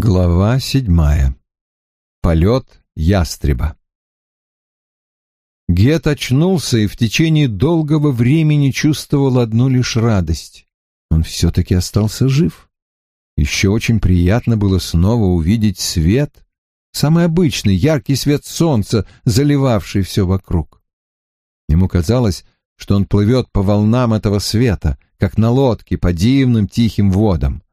Глава седьмая. Полет ястреба. Гет очнулся и в течение долгого времени чувствовал одну лишь радость. Он все-таки остался жив. Еще очень приятно было снова увидеть свет, самый обычный яркий свет солнца, заливавший все вокруг. Ему казалось, что он плывет по волнам этого света, как на лодке по дивным тихим водам.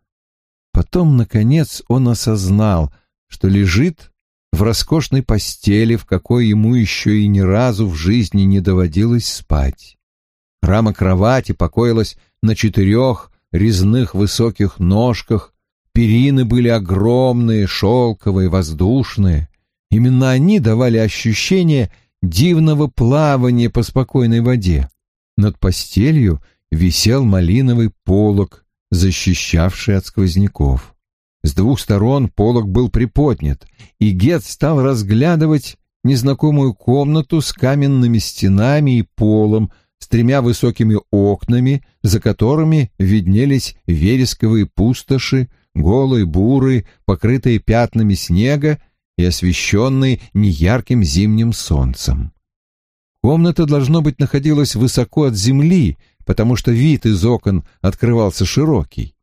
Потом, наконец, он осознал, что лежит в роскошной постели, в какой ему еще и ни разу в жизни не доводилось спать. Рама кровати покоилась на четырех резных высоких ножках, перины были огромные, шелковые, воздушные. Именно они давали ощущение дивного плавания по спокойной воде. Над постелью висел малиновый полог, защищавший от сквозняков. С двух сторон полог был приподнят, и Гет стал разглядывать незнакомую комнату с каменными стенами и полом, с тремя высокими окнами, за которыми виднелись вересковые пустоши, голые буры, покрытые пятнами снега и освещенные неярким зимним солнцем. Комната, должно быть, находилась высоко от земли, потому что вид из окон открывался широкий.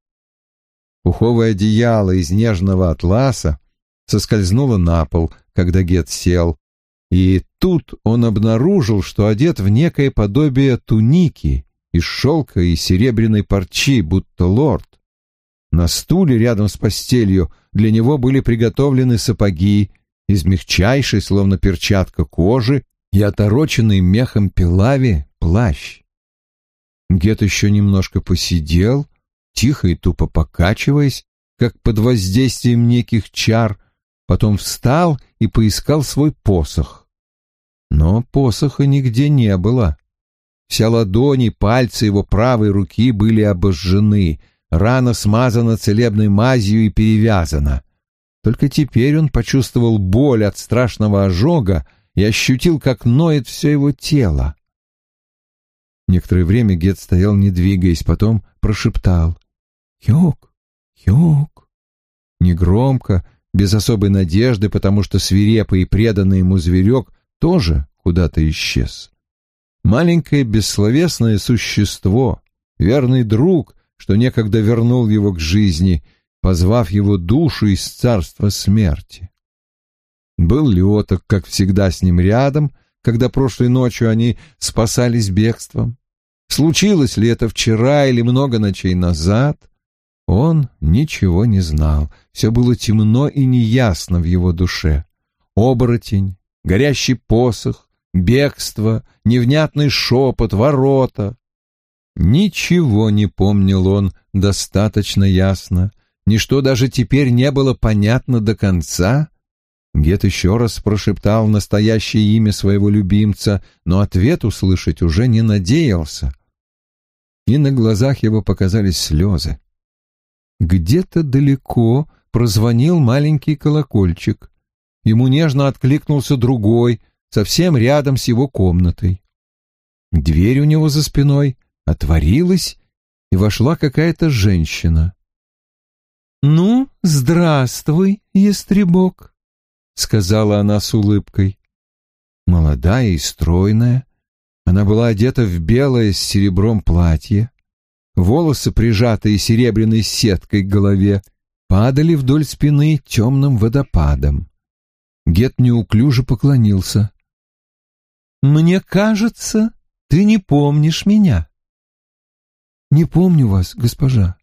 Пуховое одеяло из нежного атласа соскользнуло на пол, когда Гет сел, и тут он обнаружил, что одет в некое подобие туники из шелка и серебряной парчи, будто лорд. На стуле рядом с постелью для него были приготовлены сапоги из мягчайшей, словно перчатка кожи, и отороченный мехом пилави плащ. Гет еще немножко посидел, тихо и тупо покачиваясь, как под воздействием неких чар, потом встал и поискал свой посох. Но посоха нигде не было. Вся ладонь и пальцы его правой руки были обожжены, рана смазана целебной мазью и перевязана. Только теперь он почувствовал боль от страшного ожога и ощутил, как ноет все его тело. Некоторое время Гет стоял, не двигаясь, потом прошептал «Хёк, Хёк». Негромко, без особой надежды, потому что свирепый и преданный ему зверек тоже куда-то исчез. Маленькое бессловесное существо, верный друг, что некогда вернул его к жизни, позвав его душу из царства смерти. Был Леток, как всегда, с ним рядом, когда прошлой ночью они спасались бегством. Случилось ли это вчера или много ночей назад? Он ничего не знал. Все было темно и неясно в его душе. Оборотень, горящий посох, бегство, невнятный шепот, ворота. Ничего не помнил он достаточно ясно. Ничто даже теперь не было понятно до конца. Гет еще раз прошептал настоящее имя своего любимца, но ответ услышать уже не надеялся и на глазах его показались слезы. Где-то далеко прозвонил маленький колокольчик. Ему нежно откликнулся другой, совсем рядом с его комнатой. Дверь у него за спиной отворилась, и вошла какая-то женщина. «Ну, здравствуй, ястребок», — сказала она с улыбкой. Молодая и стройная, она была одета в белое с серебром платье. Волосы, прижатые серебряной сеткой к голове, падали вдоль спины темным водопадом. Гет неуклюже поклонился. «Мне кажется, ты не помнишь меня». «Не помню вас, госпожа».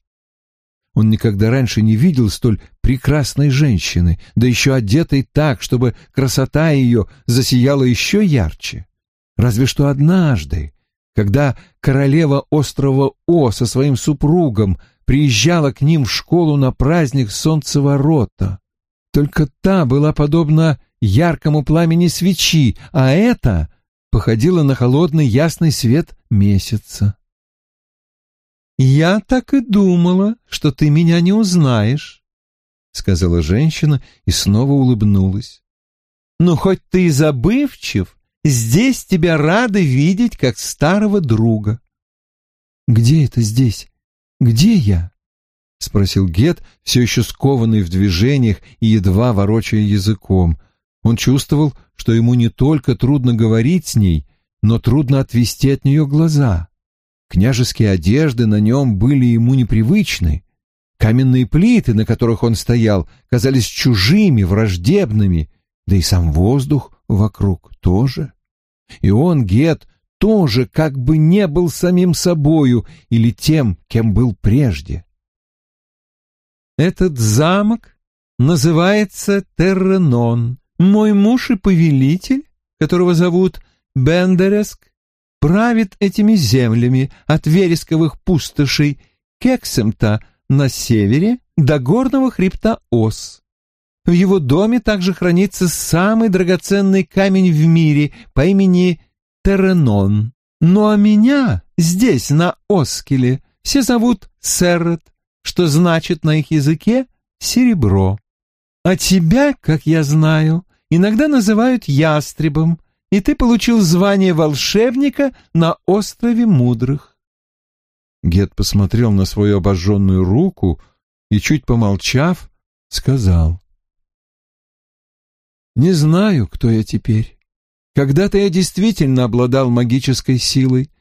Он никогда раньше не видел столь прекрасной женщины, да еще одетой так, чтобы красота ее засияла еще ярче. Разве что однажды, когда королева острова О со своим супругом приезжала к ним в школу на праздник Солнцеворота. Только та была подобна яркому пламени свечи, а эта походила на холодный ясный свет месяца. «Я так и думала, что ты меня не узнаешь», — сказала женщина и снова улыбнулась. «Ну, хоть ты и забывчив, Здесь тебя рады видеть как старого друга. Где это здесь? Где я? — спросил Гет, все еще скованный в движениях и едва ворочая языком. Он чувствовал, что ему не только трудно говорить с ней, но трудно отвести от нее глаза. Княжеские одежды на нем были ему непривычны. Каменные плиты, на которых он стоял, казались чужими, враждебными, да и сам воздух вокруг тоже. И он, Гет, тоже как бы не был самим собою или тем, кем был прежде. Этот замок называется Терренон. Мой муж и повелитель, которого зовут Бендереск, правит этими землями от вересковых пустошей Кексемта на севере до горного хребта Ос. В его доме также хранится самый драгоценный камень в мире по имени Теренон. Ну а меня здесь, на Оскеле, все зовут Серрет, что значит на их языке «серебро». А тебя, как я знаю, иногда называют ястребом, и ты получил звание волшебника на острове мудрых. Гет посмотрел на свою обожженную руку и, чуть помолчав, сказал. «Не знаю, кто я теперь. Когда-то я действительно обладал магической силой,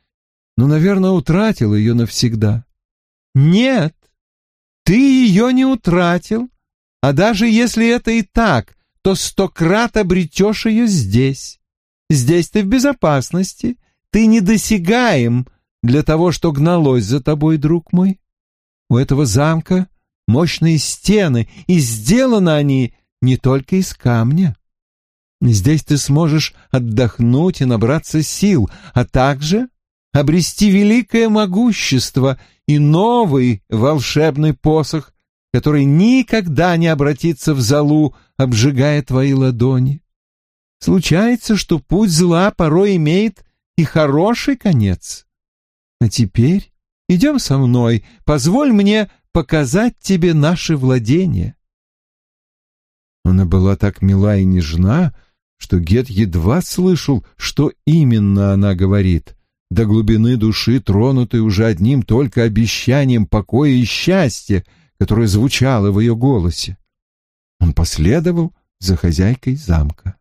но, наверное, утратил ее навсегда. Нет, ты ее не утратил, а даже если это и так, то сто крат обретешь ее здесь. Здесь ты в безопасности, ты недосягаем для того, что гналось за тобой, друг мой. У этого замка мощные стены, и сделаны они не только из камня. Здесь ты сможешь отдохнуть и набраться сил, а также обрести великое могущество и новый волшебный посох, который никогда не обратится в залу, обжигая твои ладони. Случается, что путь зла порой имеет и хороший конец. А теперь идем со мной, позволь мне показать тебе наши владения. Она была так мила и нежна, что Гет едва слышал, что именно она говорит, до глубины души тронутой уже одним только обещанием покоя и счастья, которое звучало в ее голосе. Он последовал за хозяйкой замка.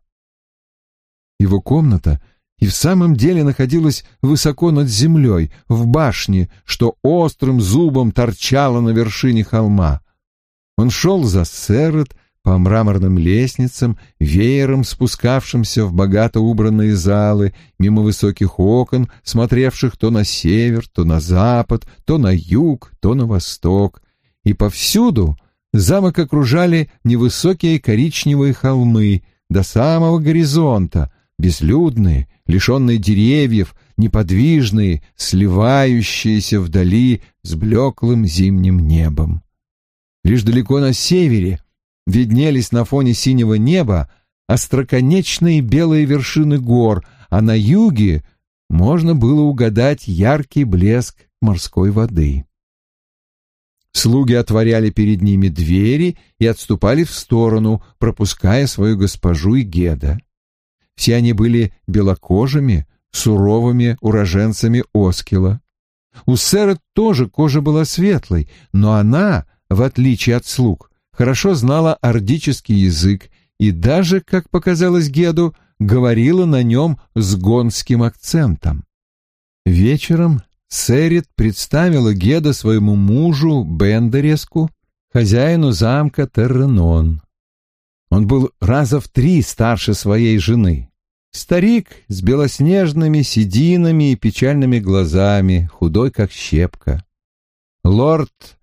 Его комната и в самом деле находилась высоко над землей, в башне, что острым зубом торчало на вершине холма. Он шел за Серет, по мраморным лестницам, веером спускавшимся в богато убранные залы, мимо высоких окон, смотревших то на север, то на запад, то на юг, то на восток. И повсюду замок окружали невысокие коричневые холмы до самого горизонта, безлюдные, лишенные деревьев, неподвижные, сливающиеся вдали с блеклым зимним небом. Лишь далеко на севере — виднелись на фоне синего неба остроконечные белые вершины гор, а на юге можно было угадать яркий блеск морской воды. Слуги отворяли перед ними двери и отступали в сторону, пропуская свою госпожу и Геда. Все они были белокожими, суровыми уроженцами Оскила. У Сэра тоже кожа была светлой, но она, в отличие от слуг, хорошо знала ордический язык и даже, как показалось Геду, говорила на нем с гонским акцентом. Вечером Серит представила Геда своему мужу Бендереску, хозяину замка Терренон. Он был раза в три старше своей жены. Старик с белоснежными сединами и печальными глазами, худой как щепка. Лорд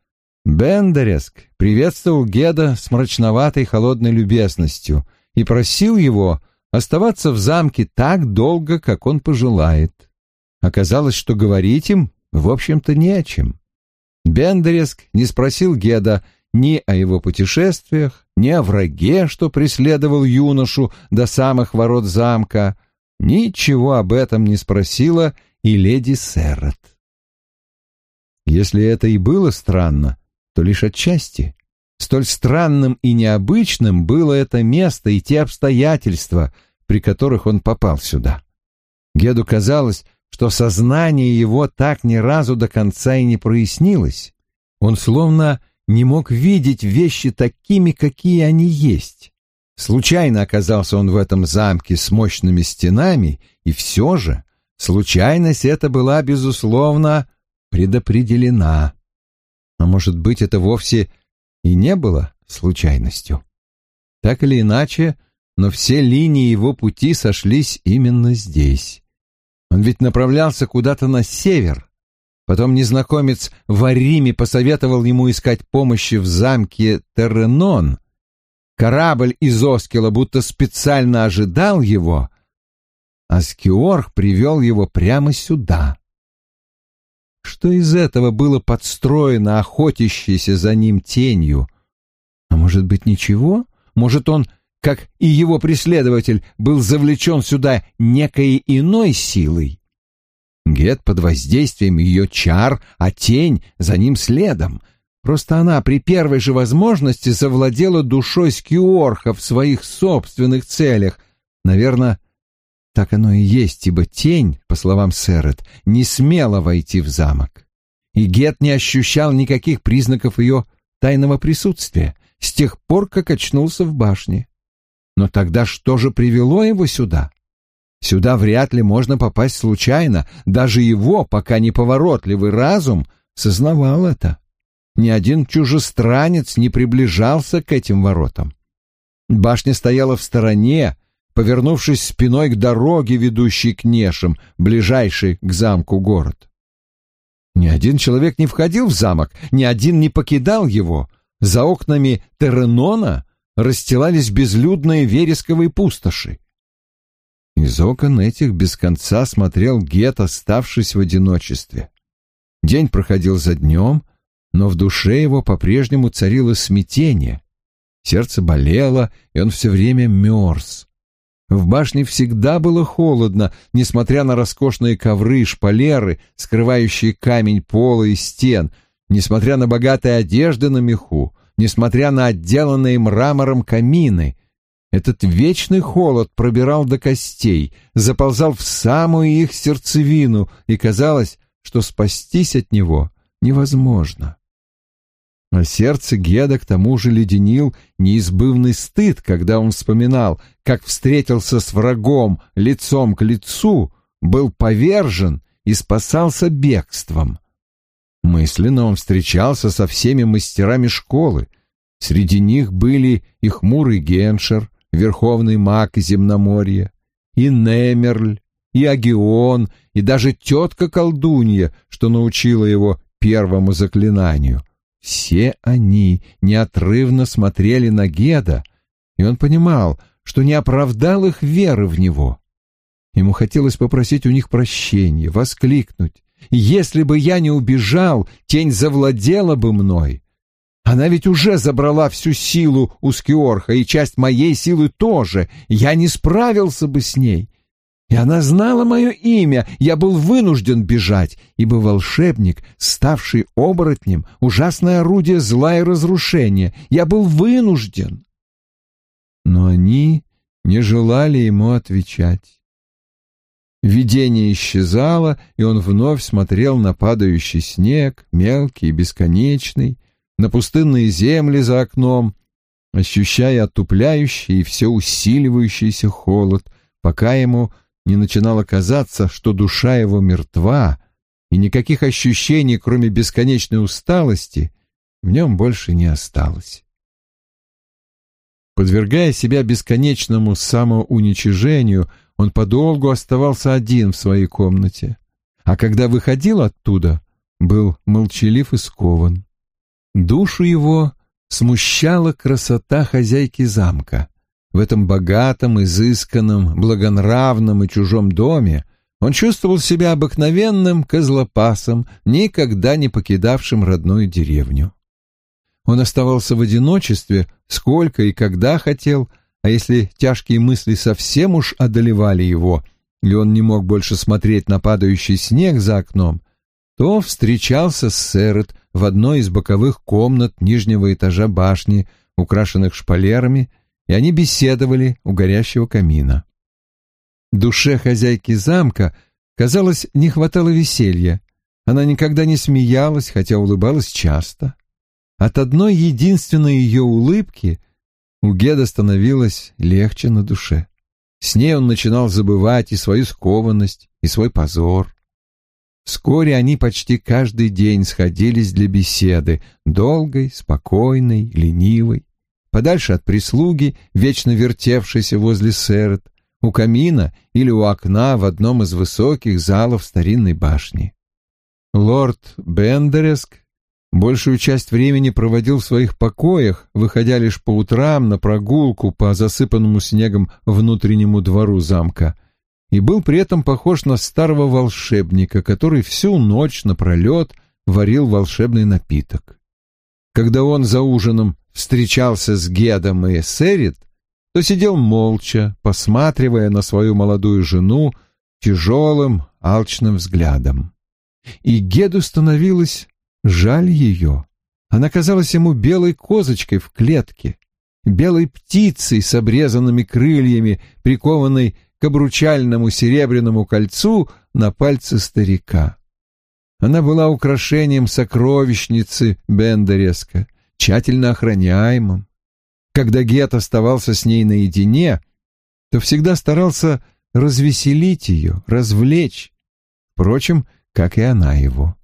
Бендереск приветствовал Геда с мрачноватой холодной любезностью и просил его оставаться в замке так долго, как он пожелает. Оказалось, что говорить им, в общем-то, не о чем. Бендереск не спросил Геда ни о его путешествиях, ни о враге, что преследовал юношу до самых ворот замка. Ничего об этом не спросила и леди Серрет. Если это и было странно, то лишь отчасти. Столь странным и необычным было это место и те обстоятельства, при которых он попал сюда. Геду казалось, что сознание его так ни разу до конца и не прояснилось. Он словно не мог видеть вещи такими, какие они есть. Случайно оказался он в этом замке с мощными стенами, и все же случайность эта была, безусловно, предопределена. А может быть, это вовсе и не было случайностью. Так или иначе, но все линии его пути сошлись именно здесь. Он ведь направлялся куда-то на север. Потом незнакомец в Ариме посоветовал ему искать помощи в замке Терренон. Корабль из Оскила будто специально ожидал его, а Скиорх привел его прямо сюда. Что из этого было подстроено охотящейся за ним тенью? А может быть, ничего? Может, он как и его преследователь, был завлечен сюда некой иной силой. Гет под воздействием ее чар, а тень за ним следом. Просто она при первой же возможности завладела душой Скиорха в своих собственных целях. Наверное, так оно и есть, ибо тень, по словам Сэрет, не смела войти в замок. И Гет не ощущал никаких признаков ее тайного присутствия с тех пор, как очнулся в башне. Но тогда что же привело его сюда? Сюда вряд ли можно попасть случайно. Даже его, пока неповоротливый разум, сознавал это. Ни один чужестранец не приближался к этим воротам. Башня стояла в стороне, повернувшись спиной к дороге, ведущей к Нешам, ближайшей к замку город. Ни один человек не входил в замок, ни один не покидал его. За окнами Терренона расстилались безлюдные вересковые пустоши. Из окон этих без конца смотрел Гет, оставшись в одиночестве. День проходил за днем, но в душе его по-прежнему царило смятение. Сердце болело, и он все время мерз. В башне всегда было холодно, несмотря на роскошные ковры и шпалеры, скрывающие камень пола и стен, несмотря на богатые одежды на меху, несмотря на отделанные мрамором камины. Этот вечный холод пробирал до костей, заползал в самую их сердцевину, и казалось, что спастись от него невозможно. А сердце Геда к тому же леденил неизбывный стыд, когда он вспоминал, как встретился с врагом лицом к лицу, был повержен и спасался бегством. Мысленно он встречался со всеми мастерами школы. Среди них были и хмурый Геншер, верховный маг земноморья, и Немерль, и Агион, и даже тетка-колдунья, что научила его первому заклинанию. Все они неотрывно смотрели на Геда, и он понимал, что не оправдал их веры в него. Ему хотелось попросить у них прощения, воскликнуть если бы я не убежал, тень завладела бы мной. Она ведь уже забрала всю силу у Скиорха, и часть моей силы тоже. Я не справился бы с ней. И она знала мое имя, я был вынужден бежать, ибо волшебник, ставший оборотнем, ужасное орудие зла и разрушения. Я был вынужден. Но они не желали ему отвечать. Видение исчезало, и он вновь смотрел на падающий снег, мелкий и бесконечный, на пустынные земли за окном, ощущая отупляющий и все усиливающийся холод, пока ему не начинало казаться, что душа его мертва, и никаких ощущений, кроме бесконечной усталости, в нем больше не осталось. Подвергая себя бесконечному самоуничижению, он подолгу оставался один в своей комнате, а когда выходил оттуда, был молчалив и скован. Душу его смущала красота хозяйки замка. В этом богатом, изысканном, благонравном и чужом доме он чувствовал себя обыкновенным козлопасом, никогда не покидавшим родную деревню. Он оставался в одиночестве сколько и когда хотел, а если тяжкие мысли совсем уж одолевали его, и он не мог больше смотреть на падающий снег за окном, то встречался с Сэрет в одной из боковых комнат нижнего этажа башни, украшенных шпалерами, и они беседовали у горящего камина. Душе хозяйки замка, казалось, не хватало веселья. Она никогда не смеялась, хотя улыбалась часто. От одной единственной ее улыбки у Геда становилось легче на душе. С ней он начинал забывать и свою скованность, и свой позор. Вскоре они почти каждый день сходились для беседы, долгой, спокойной, ленивой, подальше от прислуги, вечно вертевшейся возле Серет, у камина или у окна в одном из высоких залов старинной башни. Лорд Бендереск большую часть времени проводил в своих покоях, выходя лишь по утрам на прогулку по засыпанному снегом внутреннему двору замка, и был при этом похож на старого волшебника, который всю ночь напролет варил волшебный напиток. Когда он за ужином встречался с Гедом и Серит, то сидел молча, посматривая на свою молодую жену тяжелым, алчным взглядом. И Геду становилось жаль ее. Она казалась ему белой козочкой в клетке, белой птицей с обрезанными крыльями, прикованной к обручальному серебряному кольцу на пальце старика. Она была украшением сокровищницы Бендереска, тщательно охраняемым. Когда Гет оставался с ней наедине, то всегда старался развеселить ее, развлечь, впрочем, как и она его.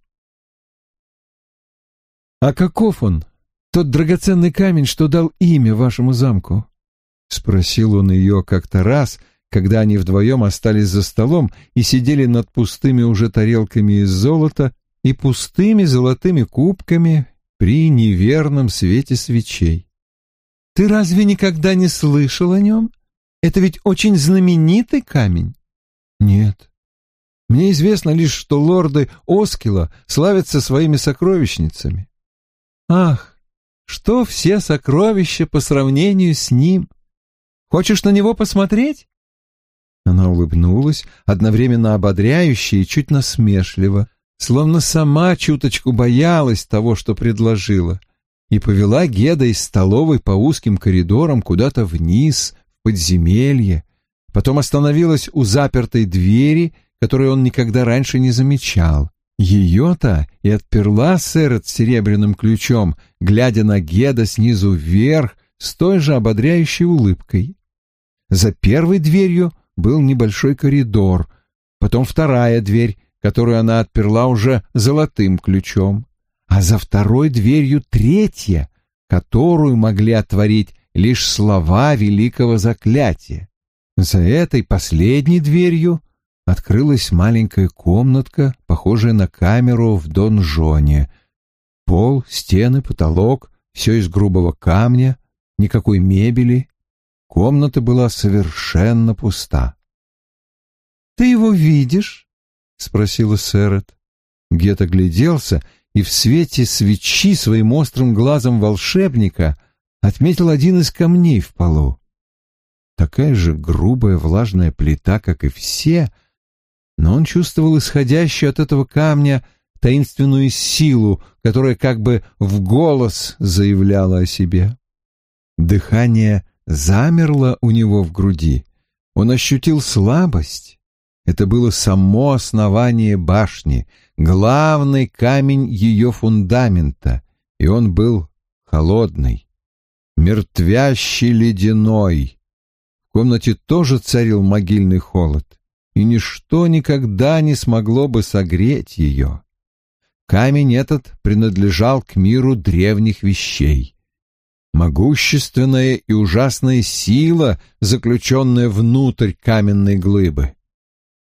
«А каков он, тот драгоценный камень, что дал имя вашему замку?» — спросил он ее как-то раз, когда они вдвоем остались за столом и сидели над пустыми уже тарелками из золота и пустыми золотыми кубками при неверном свете свечей. «Ты разве никогда не слышал о нем? Это ведь очень знаменитый камень». «Нет. Мне известно лишь, что лорды Оскила славятся своими сокровищницами». «Ах, что все сокровища по сравнению с ним? Хочешь на него посмотреть?» Она улыбнулась, одновременно ободряюще и чуть насмешливо, словно сама чуточку боялась того, что предложила, и повела Геда из столовой по узким коридорам куда-то вниз, в подземелье, потом остановилась у запертой двери, которую он никогда раньше не замечал. Ее-то и отперла Сэрет серебряным ключом, глядя на Геда снизу вверх с той же ободряющей улыбкой. За первой дверью был небольшой коридор, потом вторая дверь, которую она отперла уже золотым ключом, а за второй дверью третья, которую могли отворить лишь слова великого заклятия. За этой последней дверью открылась маленькая комнатка, похожая на камеру в донжоне. Пол, стены, потолок — все из грубого камня, никакой мебели, Комната была совершенно пуста. «Ты его видишь?» — спросила Сэрет. Гет огляделся и в свете свечи своим острым глазом волшебника отметил один из камней в полу. Такая же грубая влажная плита, как и все, но он чувствовал исходящую от этого камня таинственную силу, которая как бы в голос заявляла о себе. Дыхание замерло у него в груди. Он ощутил слабость. Это было само основание башни, главный камень ее фундамента, и он был холодный, мертвящий ледяной. В комнате тоже царил могильный холод, и ничто никогда не смогло бы согреть ее. Камень этот принадлежал к миру древних вещей могущественная и ужасная сила, заключенная внутрь каменной глыбы.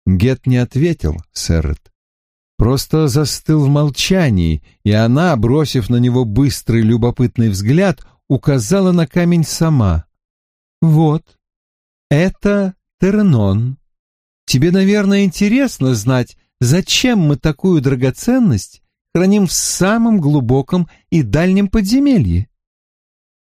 Гет не ответил, Сэрет. Просто застыл в молчании, и она, бросив на него быстрый любопытный взгляд, указала на камень сама. «Вот, это Тернон. Тебе, наверное, интересно знать, зачем мы такую драгоценность храним в самом глубоком и дальнем подземелье?»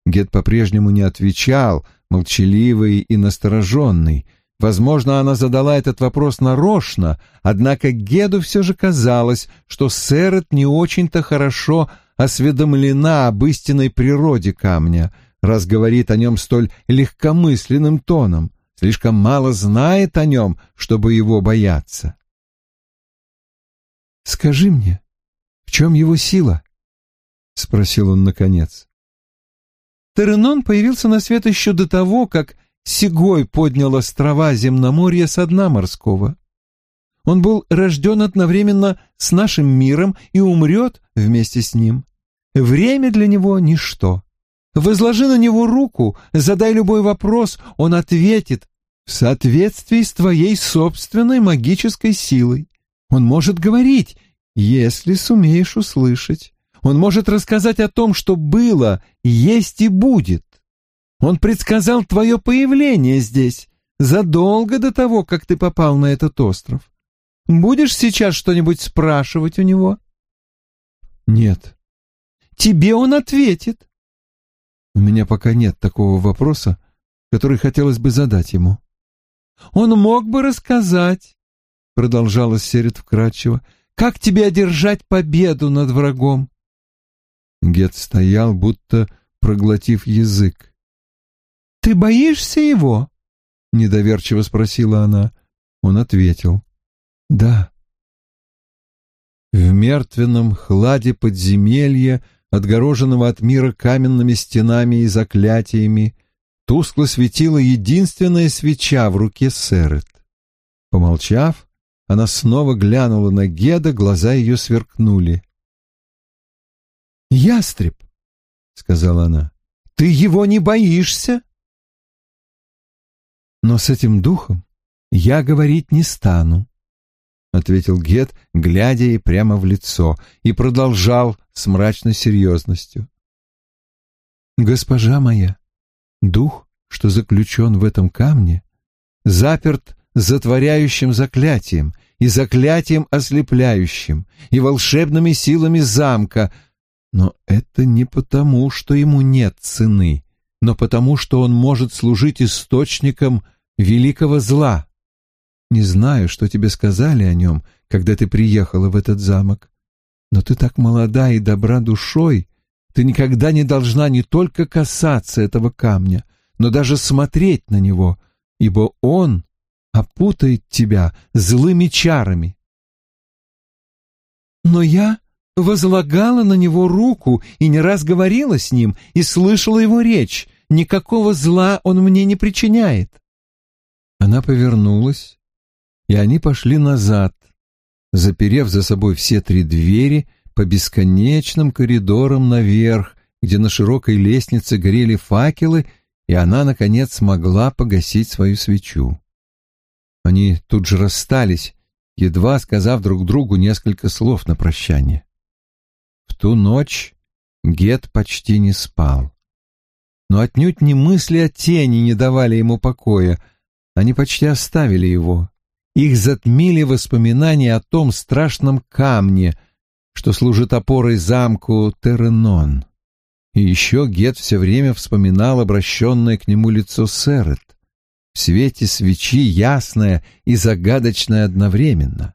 Гет по-прежнему не отвечал, молчаливый и настороженный. Возможно, она задала этот вопрос нарочно, однако Геду все же казалось, что Сэрет не очень-то хорошо осведомлена об истинной природе камня, раз говорит о нем столь легкомысленным тоном, слишком мало знает о нем, чтобы его бояться. «Скажи мне, в чем его сила?» — спросил он наконец. Теренон появился на свет еще до того, как Сигой поднял острова земноморья со дна морского. Он был рожден одновременно с нашим миром и умрет вместе с ним. Время для него — ничто. Возложи на него руку, задай любой вопрос, он ответит в соответствии с твоей собственной магической силой. Он может говорить, если сумеешь услышать. Он может рассказать о том, что было, есть и будет. Он предсказал твое появление здесь задолго до того, как ты попал на этот остров. Будешь сейчас что-нибудь спрашивать у него? Нет. Тебе он ответит. У меня пока нет такого вопроса, который хотелось бы задать ему. Он мог бы рассказать, продолжала Серет вкратчиво, как тебе одержать победу над врагом. Гет стоял, будто проглотив язык. «Ты боишься его?» — недоверчиво спросила она. Он ответил. «Да». В мертвенном хладе подземелья, отгороженного от мира каменными стенами и заклятиями, тускло светила единственная свеча в руке Серет. Помолчав, она снова глянула на Геда, глаза ее сверкнули. «Ястреб», — сказала она, — «ты его не боишься?» «Но с этим духом я говорить не стану», — ответил Гет, глядя ей прямо в лицо, и продолжал с мрачной серьезностью. «Госпожа моя, дух, что заключен в этом камне, заперт затворяющим заклятием и заклятием ослепляющим и волшебными силами замка, но это не потому, что ему нет цены, но потому, что он может служить источником великого зла. Не знаю, что тебе сказали о нем, когда ты приехала в этот замок, но ты так молода и добра душой, ты никогда не должна не только касаться этого камня, но даже смотреть на него, ибо он опутает тебя злыми чарами. Но я возлагала на него руку и не раз говорила с ним и слышала его речь. Никакого зла он мне не причиняет. Она повернулась, и они пошли назад, заперев за собой все три двери по бесконечным коридорам наверх, где на широкой лестнице горели факелы, и она, наконец, смогла погасить свою свечу. Они тут же расстались, едва сказав друг другу несколько слов на прощание. В ту ночь Гет почти не спал. Но отнюдь не мысли о тени не давали ему покоя, они почти оставили его. Их затмили воспоминания о том страшном камне, что служит опорой замку Теренон. И еще Гет все время вспоминал обращенное к нему лицо Серет, в свете свечи ясное и загадочное одновременно.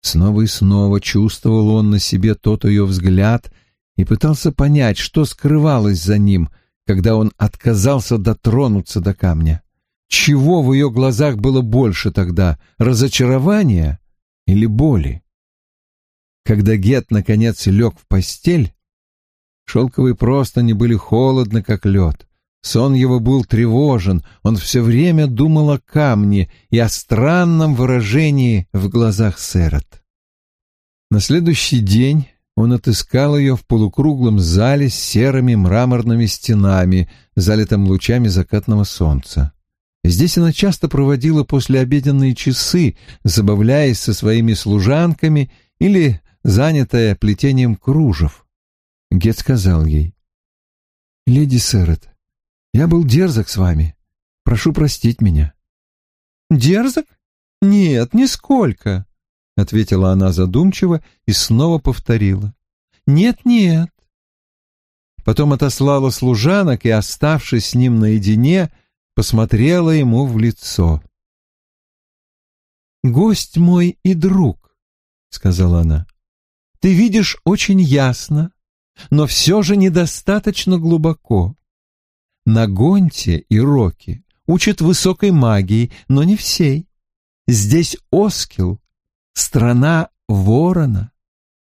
Снова и снова чувствовал он на себе тот ее взгляд и пытался понять, что скрывалось за ним, когда он отказался дотронуться до камня. Чего в ее глазах было больше тогда, разочарования или боли? Когда Гет наконец лег в постель, шелковые простыни были холодны, как лед. Сон его был тревожен, он все время думал о камне и о странном выражении в глазах Серот. На следующий день он отыскал ее в полукруглом зале с серыми мраморными стенами, залитым лучами закатного солнца. Здесь она часто проводила послеобеденные часы, забавляясь со своими служанками или занятая плетением кружев. Гет сказал ей, «Леди Сэрет, я был дерзок с вами. Прошу простить меня». «Дерзок? Нет, нисколько», — ответила она задумчиво и снова повторила. «Нет-нет». Потом отослала служанок и, оставшись с ним наедине, посмотрела ему в лицо. «Гость мой и друг», — сказала она, — «ты видишь очень ясно, но все же недостаточно глубоко. На Гонте и Роке учат высокой магии, но не всей. Здесь Оскил, страна ворона.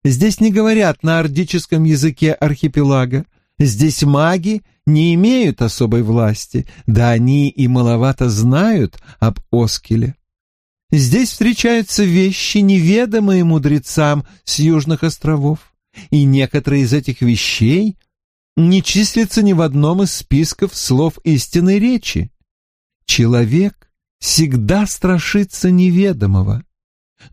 Здесь не говорят на ордическом языке архипелага. Здесь маги не имеют особой власти, да они и маловато знают об Оскеле. Здесь встречаются вещи, неведомые мудрецам с южных островов, и некоторые из этих вещей не числятся ни в одном из списков слов истинной речи. Человек всегда страшится неведомого,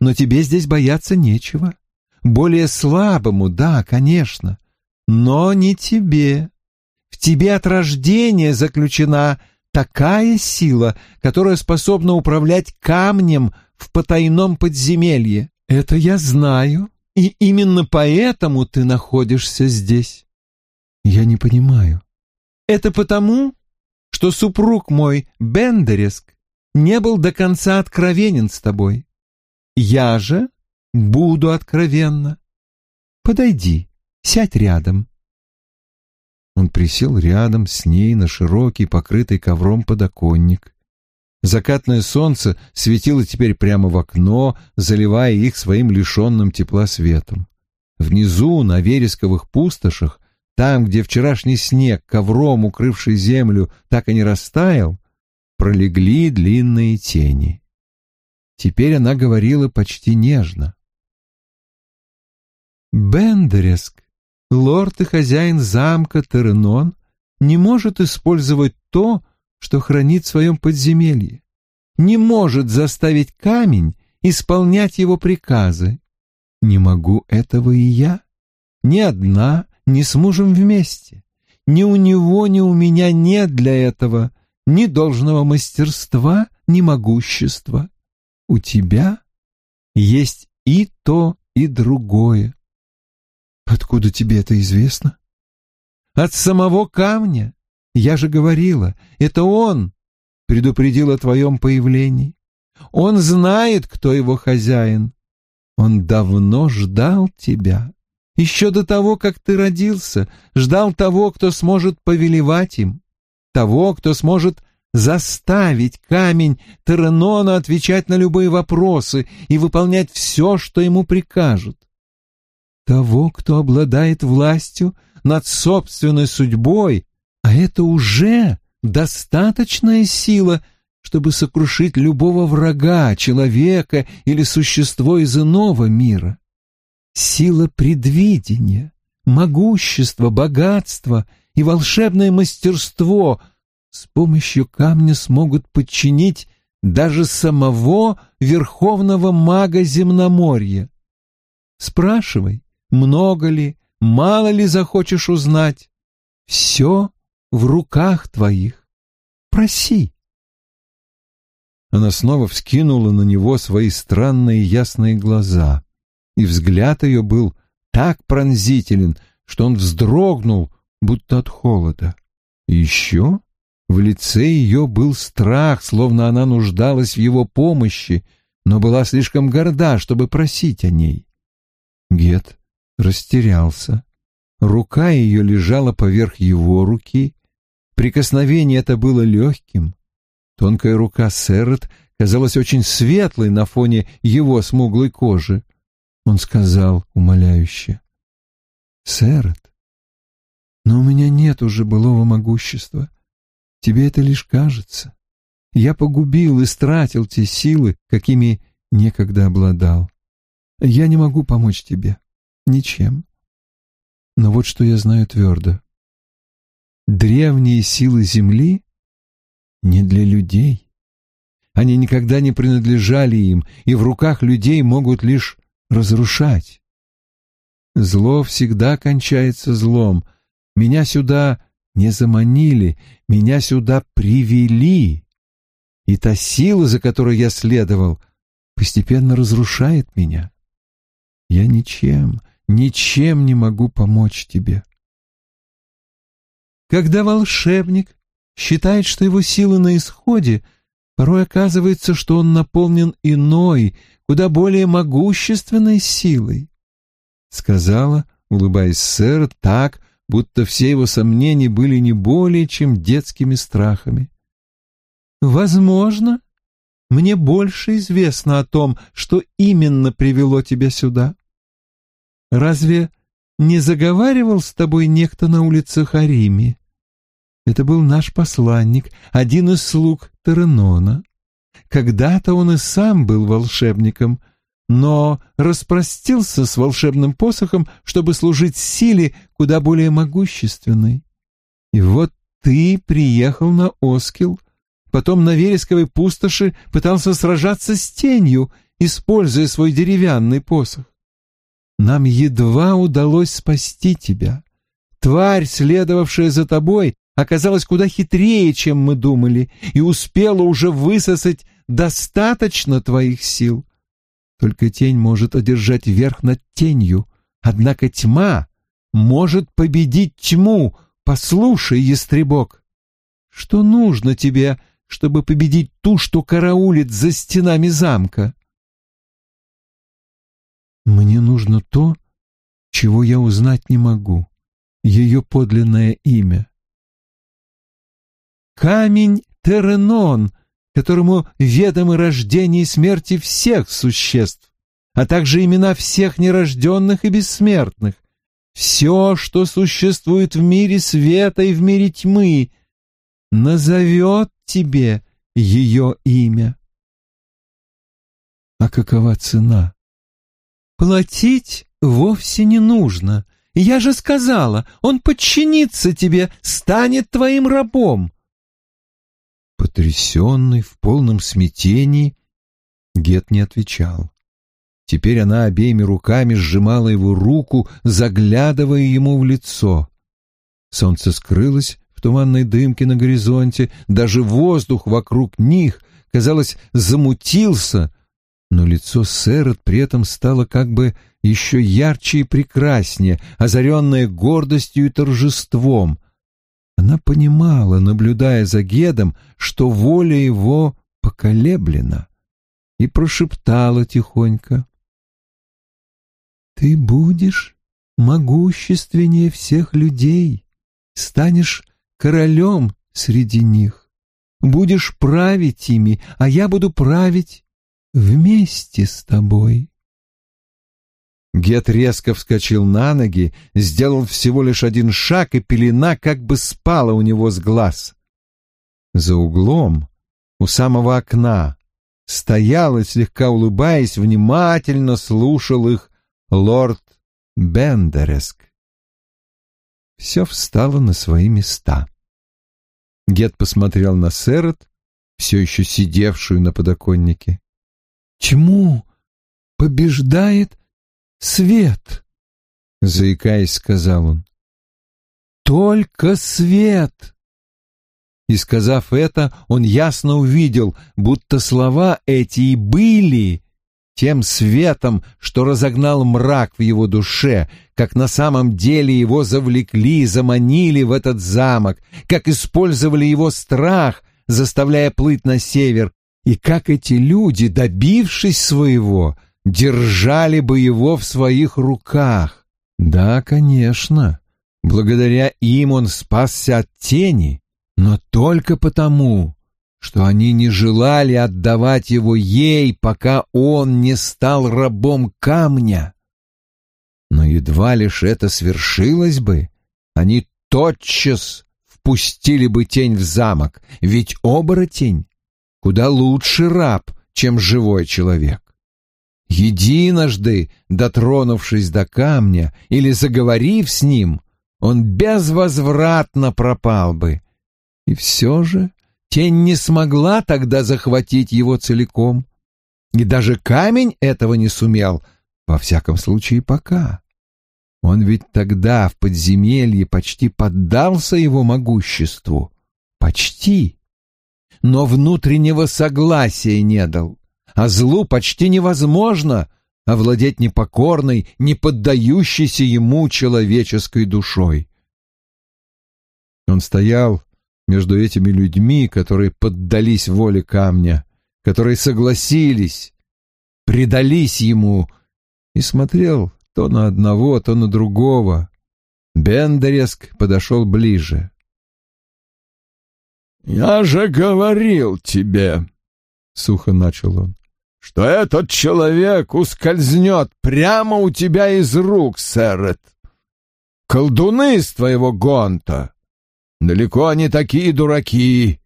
но тебе здесь бояться нечего. Более слабому, да, конечно, но не тебе. В тебе от рождения заключена такая сила, которая способна управлять камнем в потайном подземелье. Это я знаю, и именно поэтому ты находишься здесь. Я не понимаю. Это потому, что супруг мой, Бендереск, не был до конца откровенен с тобой. Я же буду откровенна. Подойди, сядь рядом. Он присел рядом с ней на широкий, покрытый ковром подоконник. Закатное солнце светило теперь прямо в окно, заливая их своим лишенным тепла светом. Внизу, на вересковых пустошах, там, где вчерашний снег, ковром укрывший землю, так и не растаял, пролегли длинные тени. Теперь она говорила почти нежно. Бендереск, лорд и хозяин замка Теренон, не может использовать то, что хранит в своем подземелье, не может заставить камень исполнять его приказы. Не могу этого и я, ни одна, ни с мужем вместе. Ни у него, ни у меня нет для этого ни должного мастерства, ни могущества. У тебя есть и то, и другое. Откуда тебе это известно? От самого камня. Я же говорила, это он предупредил о твоем появлении. Он знает, кто его хозяин. Он давно ждал тебя. Еще до того, как ты родился, ждал того, кто сможет повелевать им, того, кто сможет заставить камень Теренона отвечать на любые вопросы и выполнять все, что ему прикажут того, кто обладает властью над собственной судьбой, а это уже достаточная сила, чтобы сокрушить любого врага, человека или существо из иного мира. Сила предвидения, могущество, богатство и волшебное мастерство с помощью камня смогут подчинить даже самого верховного мага земноморья. Спрашивай, много ли, мало ли захочешь узнать. Все в руках твоих. Проси. Она снова вскинула на него свои странные ясные глаза, и взгляд ее был так пронзителен, что он вздрогнул, будто от холода. И еще в лице ее был страх, словно она нуждалась в его помощи, но была слишком горда, чтобы просить о ней. Гет растерялся. Рука ее лежала поверх его руки. Прикосновение это было легким. Тонкая рука Сэрот казалась очень светлой на фоне его смуглой кожи. Он сказал умоляюще. «Сэрот, но у меня нет уже былого могущества. Тебе это лишь кажется. Я погубил и стратил те силы, какими некогда обладал. Я не могу помочь тебе ничем. Но вот что я знаю твердо. Древние силы Земли не для людей. Они никогда не принадлежали им, и в руках людей могут лишь разрушать. Зло всегда кончается злом. Меня сюда не заманили, меня сюда привели. И та сила, за которой я следовал, постепенно разрушает меня. Я ничем, ничем не могу помочь тебе. Когда волшебник считает, что его силы на исходе, порой оказывается, что он наполнен иной, куда более могущественной силой, — сказала, улыбаясь сэр, так, будто все его сомнения были не более, чем детскими страхами. «Возможно, мне больше известно о том, что именно привело тебя сюда. Разве не заговаривал с тобой некто на улицах Ариме? Это был наш посланник, один из слуг Теренона. Когда-то он и сам был волшебником, но распростился с волшебным посохом, чтобы служить силе куда более могущественной. И вот ты приехал на Оскил, потом на вересковой пустоши пытался сражаться с тенью, используя свой деревянный посох. Нам едва удалось спасти тебя. Тварь, следовавшая за тобой, оказалась куда хитрее, чем мы думали, и успела уже высосать достаточно твоих сил. Только тень может одержать верх над тенью, однако тьма может победить тьму. Послушай, ястребок, что нужно тебе, чтобы победить ту, что караулит за стенами замка? Мне нужно то, чего я узнать не могу, ее подлинное имя. Камень Теренон, которому ведомы рождение и смерти всех существ, а также имена всех нерожденных и бессмертных. Все, что существует в мире света и в мире тьмы, назовет тебе ее имя. А какова цена? Платить вовсе не нужно. Я же сказала, он подчинится тебе, станет твоим рабом. Потрясенный, в полном смятении, Гет не отвечал. Теперь она обеими руками сжимала его руку, заглядывая ему в лицо. Солнце скрылось в туманной дымке на горизонте, даже воздух вокруг них, казалось, замутился, но лицо Сэрот при этом стало как бы еще ярче и прекраснее, озаренное гордостью и торжеством. Она понимала, наблюдая за Гедом, что воля его поколеблена, и прошептала тихонько. «Ты будешь могущественнее всех людей, станешь королем среди них, будешь править ими, а я буду править вместе с тобой». Гет резко вскочил на ноги, сделал всего лишь один шаг, и пелена как бы спала у него с глаз. За углом, у самого окна, стоял и, слегка улыбаясь, внимательно слушал их лорд Бендереск. Все встало на свои места. Гет посмотрел на Серет, все еще сидевшую на подоконнике. «Чему побеждает свет!» — заикаясь, сказал он. «Только свет!» И, сказав это, он ясно увидел, будто слова эти и были тем светом, что разогнал мрак в его душе, как на самом деле его завлекли, заманили в этот замок, как использовали его страх, заставляя плыть на север, и как эти люди, добившись своего, держали бы его в своих руках. Да, конечно, благодаря им он спасся от тени, но только потому, что они не желали отдавать его ей, пока он не стал рабом камня. Но едва лишь это свершилось бы, они тотчас впустили бы тень в замок, ведь оборотень куда лучше раб, чем живой человек. Единожды, дотронувшись до камня или заговорив с ним, он безвозвратно пропал бы. И все же тень не смогла тогда захватить его целиком. И даже камень этого не сумел, во всяком случае пока. Он ведь тогда в подземелье почти поддался его могуществу. Почти. Но внутреннего согласия не дал а злу почти невозможно овладеть непокорной, не поддающейся ему человеческой душой. Он стоял между этими людьми, которые поддались воле камня, которые согласились, предались ему, и смотрел то на одного, то на другого. Бендереск подошел ближе. «Я же говорил тебе», — сухо начал он, что этот человек ускользнет прямо у тебя из рук, Сэрет. Колдуны из твоего гонта далеко не такие дураки.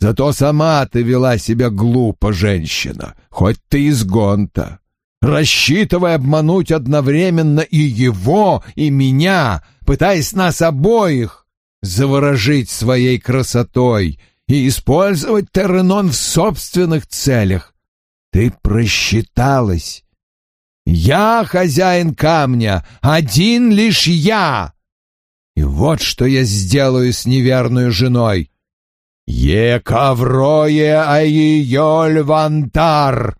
Зато сама ты вела себя глупо, женщина, хоть ты из гонта, рассчитывая обмануть одновременно и его, и меня, пытаясь нас обоих заворожить своей красотой и использовать Терренон в собственных целях. Ты просчиталась. Я хозяин камня, один лишь я. И вот что я сделаю с неверной женой. Ековрое аиёль вантар.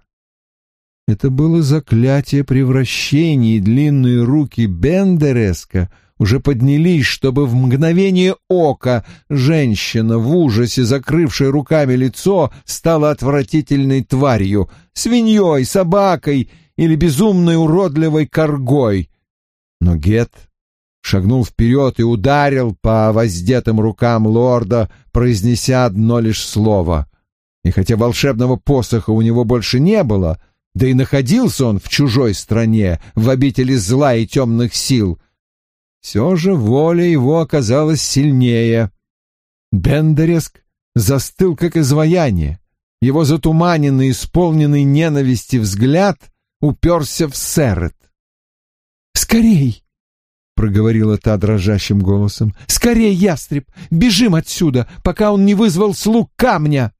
Это было заклятие превращения, и длинные руки Бендереска уже поднялись, чтобы в мгновение ока женщина в ужасе, закрывшая руками лицо, стала отвратительной тварью, свиньей, собакой или безумной уродливой коргой. Но Гет шагнул вперед и ударил по воздетым рукам лорда, произнеся одно лишь слово. И хотя волшебного посоха у него больше не было, да и находился он в чужой стране, в обители зла и темных сил — все же воля его оказалась сильнее. Бендереск застыл, как изваяние. Его затуманенный, исполненный ненависти взгляд уперся в Серет. «Скорей!» — проговорила та дрожащим голосом. «Скорей, ястреб! Бежим отсюда, пока он не вызвал слуг камня!»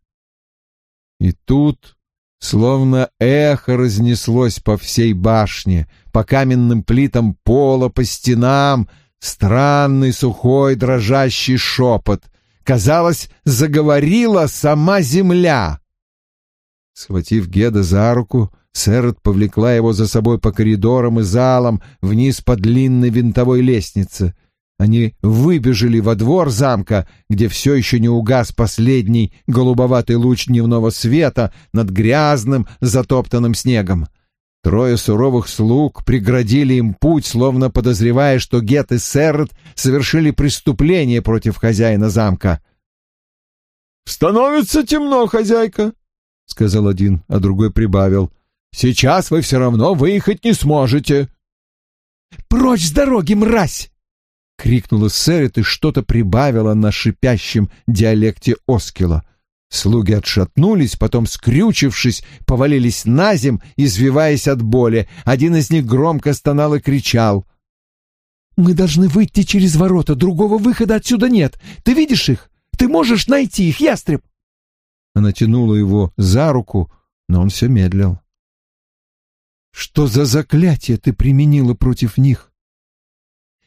И тут Словно эхо разнеслось по всей башне, по каменным плитам пола, по стенам, странный сухой дрожащий шепот. Казалось, заговорила сама земля. Схватив Геда за руку, Сэрот повлекла его за собой по коридорам и залам вниз по длинной винтовой лестнице — они выбежали во двор замка, где все еще не угас последний голубоватый луч дневного света над грязным затоптанным снегом. Трое суровых слуг преградили им путь, словно подозревая, что Гет и Серрет совершили преступление против хозяина замка. «Становится темно, хозяйка», — сказал один, а другой прибавил. «Сейчас вы все равно выехать не сможете». «Прочь с дороги, мразь!» — крикнула Сэрит и что-то прибавила на шипящем диалекте Оскила. Слуги отшатнулись, потом, скрючившись, повалились на земь, извиваясь от боли. Один из них громко стонал и кричал. «Мы должны выйти через ворота, другого выхода отсюда нет. Ты видишь их? Ты можешь найти их, ястреб!» Она тянула его за руку, но он все медлил. «Что за заклятие ты применила против них?»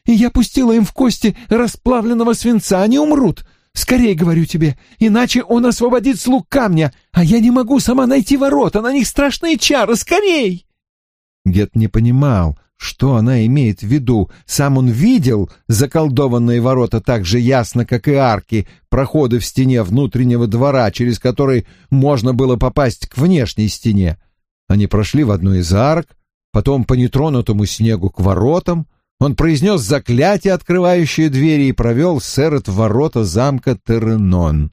И я пустила им в кости расплавленного свинца, они умрут. Скорее, говорю тебе, иначе он освободит слуг камня, а я не могу сама найти ворота, на них страшные чары, скорей!» Гет не понимал, что она имеет в виду. Сам он видел заколдованные ворота так же ясно, как и арки, проходы в стене внутреннего двора, через которые можно было попасть к внешней стене. Они прошли в одну из арок, потом по нетронутому снегу к воротам, он произнес заклятие, открывающее двери, и провел Сэрот в ворота замка Терренон.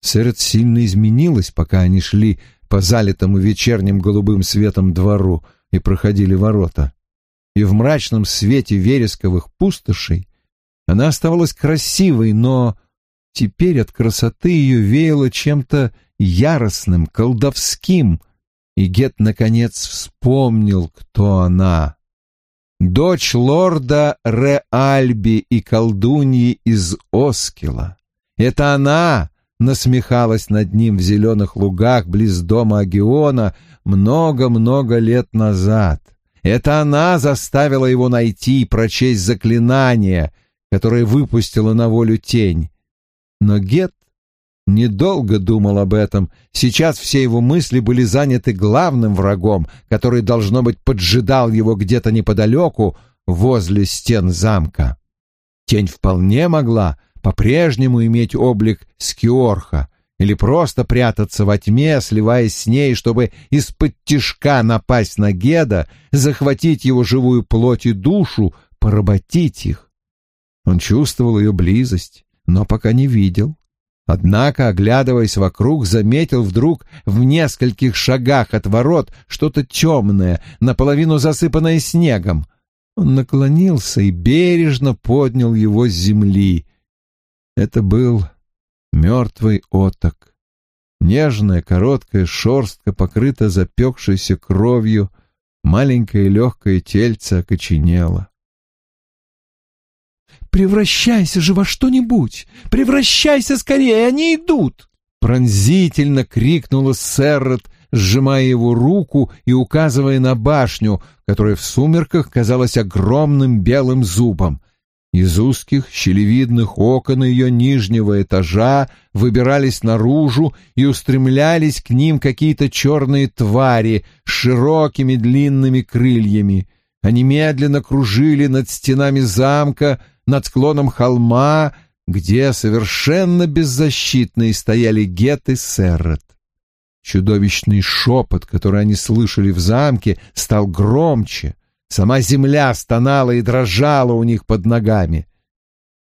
Сэрот сильно изменилась, пока они шли по залитому вечерним голубым светом двору и проходили ворота. И в мрачном свете вересковых пустошей она оставалась красивой, но теперь от красоты ее веяло чем-то яростным, колдовским, и Гет, наконец, вспомнил, кто она дочь лорда Реальби и колдуньи из Оскила. Это она насмехалась над ним в зеленых лугах близ дома Агиона много-много лет назад. Это она заставила его найти и прочесть заклинание, которое выпустила на волю тень. Но Гет недолго думал об этом. Сейчас все его мысли были заняты главным врагом, который, должно быть, поджидал его где-то неподалеку, возле стен замка. Тень вполне могла по-прежнему иметь облик Скиорха или просто прятаться во тьме, сливаясь с ней, чтобы из-под тишка напасть на Геда, захватить его живую плоть и душу, поработить их. Он чувствовал ее близость, но пока не видел. Однако, оглядываясь вокруг, заметил вдруг в нескольких шагах от ворот что-то темное, наполовину засыпанное снегом. Он наклонился и бережно поднял его с земли. Это был мертвый оток. Нежная короткая шерстка покрыта запекшейся кровью, маленькое легкое тельце окоченело. «Превращайся же во что-нибудь! Превращайся скорее, они идут!» Пронзительно крикнула Серрет, сжимая его руку и указывая на башню, которая в сумерках казалась огромным белым зубом. Из узких щелевидных окон ее нижнего этажа выбирались наружу и устремлялись к ним какие-то черные твари с широкими длинными крыльями. Они медленно кружили над стенами замка, над склоном холма, где совершенно беззащитные стояли Гет и Серрет. Чудовищный шепот, который они слышали в замке, стал громче. Сама земля стонала и дрожала у них под ногами.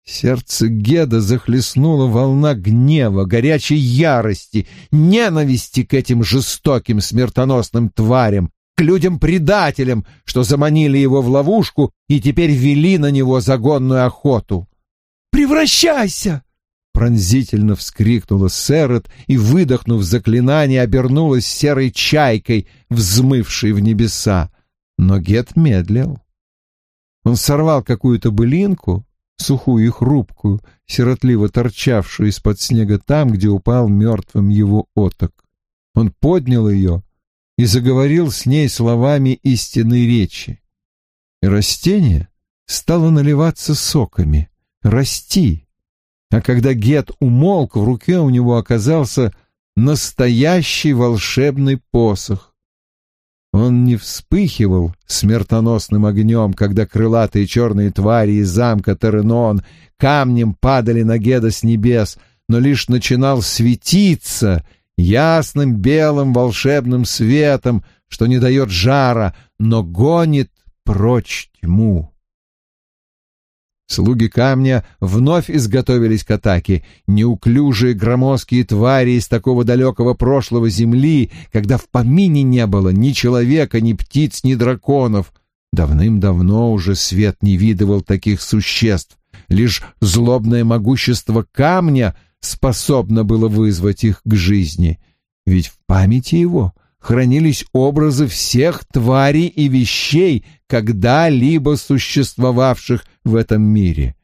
Сердце Геда захлестнула волна гнева, горячей ярости, ненависти к этим жестоким смертоносным тварям, к людям-предателям, что заманили его в ловушку и теперь вели на него загонную охоту. «Превращайся!» Пронзительно вскрикнула Серет и, выдохнув заклинание, обернулась серой чайкой, взмывшей в небеса. Но Гет медлил. Он сорвал какую-то былинку, сухую и хрупкую, сиротливо торчавшую из-под снега там, где упал мертвым его оток. Он поднял ее и заговорил с ней словами истинной речи. И растение стало наливаться соками, расти. А когда Гет умолк, в руке у него оказался настоящий волшебный посох. Он не вспыхивал смертоносным огнем, когда крылатые черные твари из замка Теренон камнем падали на Геда с небес, но лишь начинал светиться — ясным белым волшебным светом, что не дает жара, но гонит прочь тьму. Слуги камня вновь изготовились к атаке, неуклюжие громоздкие твари из такого далекого прошлого земли, когда в помине не было ни человека, ни птиц, ни драконов. Давным-давно уже свет не видывал таких существ, лишь злобное могущество камня — способно было вызвать их к жизни, ведь в памяти его хранились образы всех тварей и вещей, когда-либо существовавших в этом мире.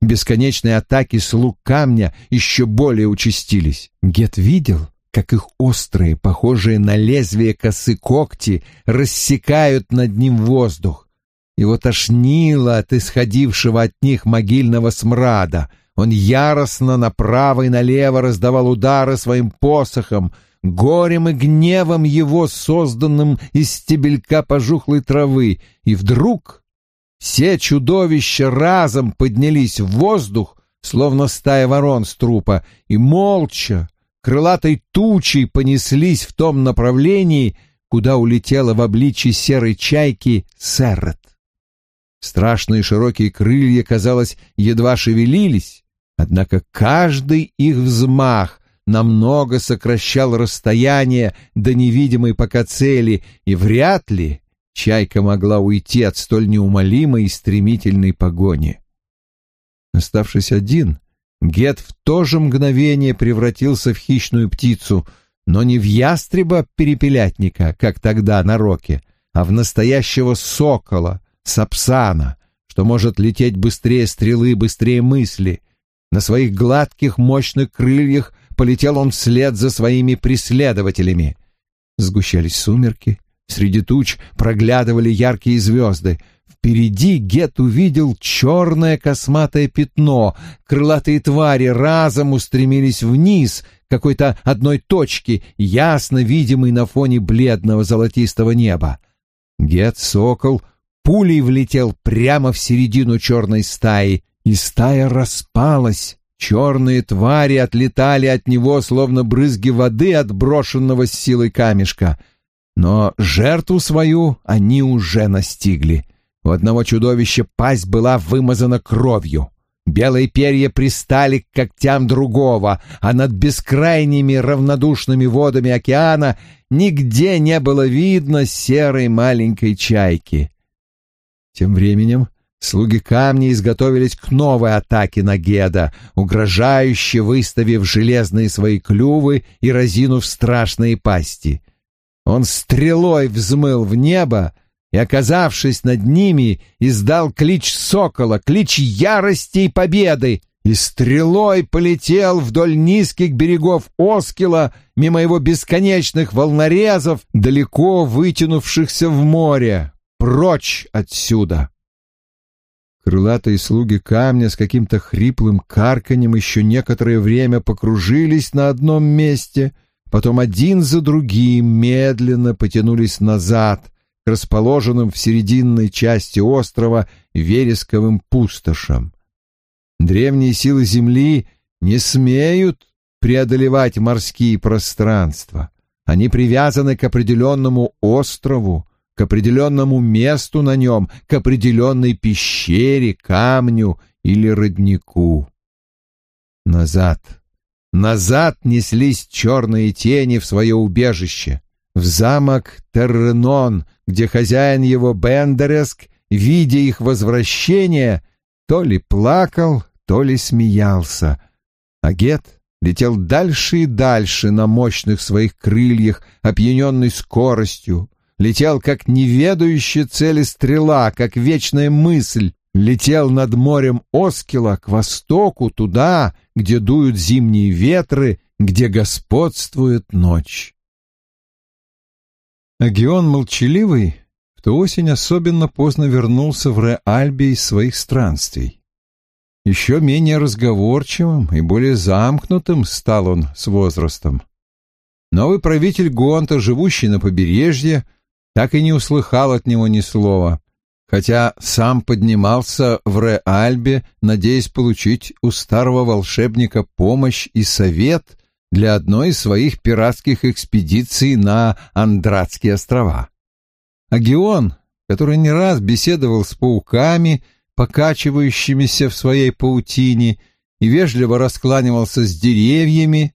Бесконечные атаки слуг камня еще более участились. Гет видел, как их острые, похожие на лезвие косы когти, рассекают над ним воздух. Его тошнило от исходившего от них могильного смрада — он яростно направо и налево раздавал удары своим посохом, горем и гневом его, созданным из стебелька пожухлой травы, и вдруг все чудовища разом поднялись в воздух, словно стая ворон с трупа, и молча, крылатой тучей понеслись в том направлении, куда улетела в обличье серой чайки Серрет. Страшные широкие крылья, казалось, едва шевелились, Однако каждый их взмах намного сокращал расстояние до невидимой пока цели, и вряд ли чайка могла уйти от столь неумолимой и стремительной погони. Оставшись один, Гет в то же мгновение превратился в хищную птицу, но не в ястреба-перепелятника, как тогда на роке, а в настоящего сокола, сапсана, что может лететь быстрее стрелы, быстрее мысли — на своих гладких мощных крыльях полетел он вслед за своими преследователями. Сгущались сумерки, среди туч проглядывали яркие звезды. Впереди Гет увидел черное косматое пятно. Крылатые твари разом устремились вниз, какой-то одной точки, ясно видимой на фоне бледного золотистого неба. Гет-сокол пулей влетел прямо в середину черной стаи, и стая распалась. Черные твари отлетали от него, словно брызги воды от брошенного с силой камешка. Но жертву свою они уже настигли. У одного чудовища пасть была вымазана кровью. Белые перья пристали к когтям другого, а над бескрайними равнодушными водами океана нигде не было видно серой маленькой чайки. Тем временем слуги камня изготовились к новой атаке на Геда, угрожающе выставив железные свои клювы и разинув страшные пасти. Он стрелой взмыл в небо, и, оказавшись над ними, издал клич сокола, клич ярости и победы, и стрелой полетел вдоль низких берегов Оскила, мимо его бесконечных волнорезов, далеко вытянувшихся в море, прочь отсюда. Крылатые слуги камня с каким-то хриплым карканьем еще некоторое время покружились на одном месте, потом один за другим медленно потянулись назад, к расположенным в серединной части острова вересковым пустошам. Древние силы Земли не смеют преодолевать морские пространства. Они привязаны к определенному острову, к определенному месту на нем, к определенной пещере, камню или роднику. Назад, назад неслись черные тени в свое убежище в замок Терренон, где хозяин его Бендереск, видя их возвращение, то ли плакал, то ли смеялся. А Гет летел дальше и дальше на мощных своих крыльях, опьяненный скоростью, летел как неведающая цели стрела, как вечная мысль, летел над морем Оскила к востоку, туда, где дуют зимние ветры, где господствует ночь. Агион молчаливый в ту осень особенно поздно вернулся в Ре-Альбе из своих странствий. Еще менее разговорчивым и более замкнутым стал он с возрастом. Новый правитель Гонта, живущий на побережье, так и не услыхал от него ни слова, хотя сам поднимался в Ре-Альбе, надеясь получить у старого волшебника помощь и совет для одной из своих пиратских экспедиций на Андратские острова. Агион, который не раз беседовал с пауками, покачивающимися в своей паутине, и вежливо раскланивался с деревьями,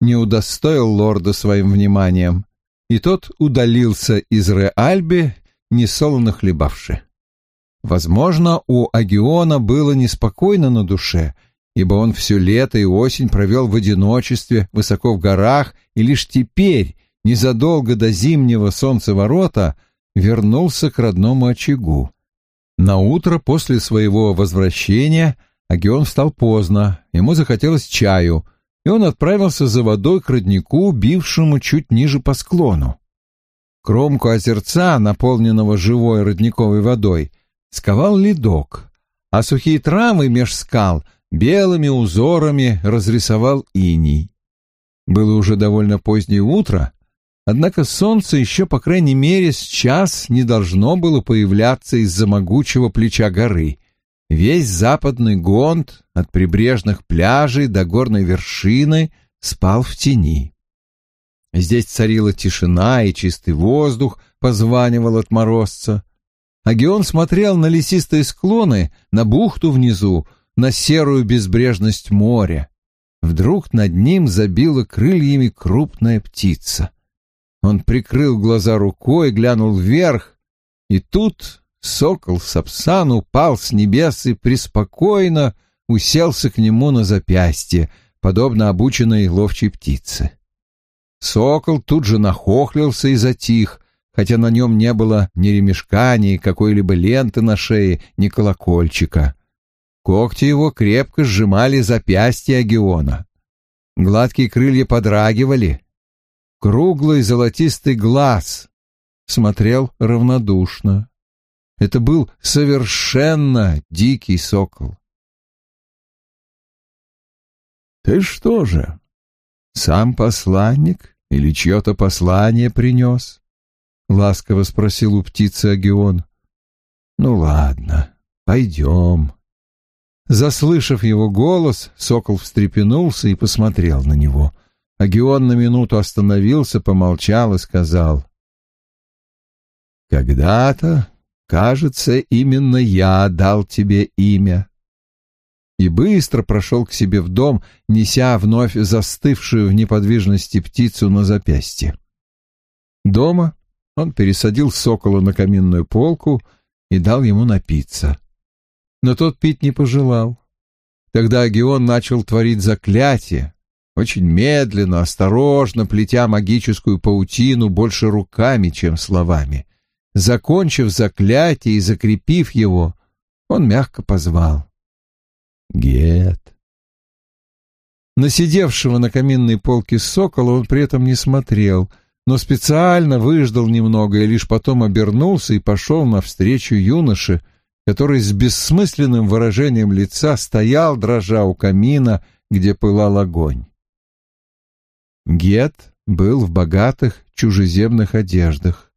не удостоил лорда своим вниманием, и тот удалился из Реальбе, несолоно хлебавши. Возможно, у Агиона было неспокойно на душе — ибо он все лето и осень провел в одиночестве, высоко в горах, и лишь теперь, незадолго до зимнего солнцеворота, вернулся к родному очагу. На утро после своего возвращения Агион встал поздно, ему захотелось чаю, и он отправился за водой к роднику, бившему чуть ниже по склону. Кромку озерца, наполненного живой родниковой водой, сковал ледок, а сухие травы меж скал — белыми узорами разрисовал иней. Было уже довольно позднее утро, однако солнце еще, по крайней мере, с час не должно было появляться из-за могучего плеча горы. Весь западный гонт от прибрежных пляжей до горной вершины спал в тени. Здесь царила тишина, и чистый воздух позванивал от морозца. Агион смотрел на лесистые склоны, на бухту внизу, на серую безбрежность моря. Вдруг над ним забила крыльями крупная птица. Он прикрыл глаза рукой, глянул вверх, и тут сокол Сапсан упал с небес и преспокойно уселся к нему на запястье, подобно обученной ловчей птице. Сокол тут же нахохлился и затих, хотя на нем не было ни ремешка, ни какой-либо ленты на шее, ни колокольчика. Когти его крепко сжимали запястья Агиона. Гладкие крылья подрагивали. Круглый золотистый глаз смотрел равнодушно. Это был совершенно дикий сокол. «Ты что же, сам посланник или чье-то послание принес?» — ласково спросил у птицы Агион. «Ну ладно, пойдем». Заслышав его голос, сокол встрепенулся и посмотрел на него. Агион на минуту остановился, помолчал и сказал. «Когда-то, кажется, именно я дал тебе имя. и быстро прошел к себе в дом, неся вновь застывшую в неподвижности птицу на запястье. Дома он пересадил сокола на каминную полку и дал ему напиться. Но тот пить не пожелал. Тогда Агион начал творить заклятие, очень медленно, осторожно плетя магическую паутину больше руками, чем словами. Закончив заклятие и закрепив его, он мягко позвал. «Гет». На сидевшего на каминной полке сокола он при этом не смотрел, но специально выждал немного и лишь потом обернулся и пошел навстречу юноше, который с бессмысленным выражением лица стоял, дрожа у камина, где пылал огонь. Гет был в богатых чужеземных одеждах.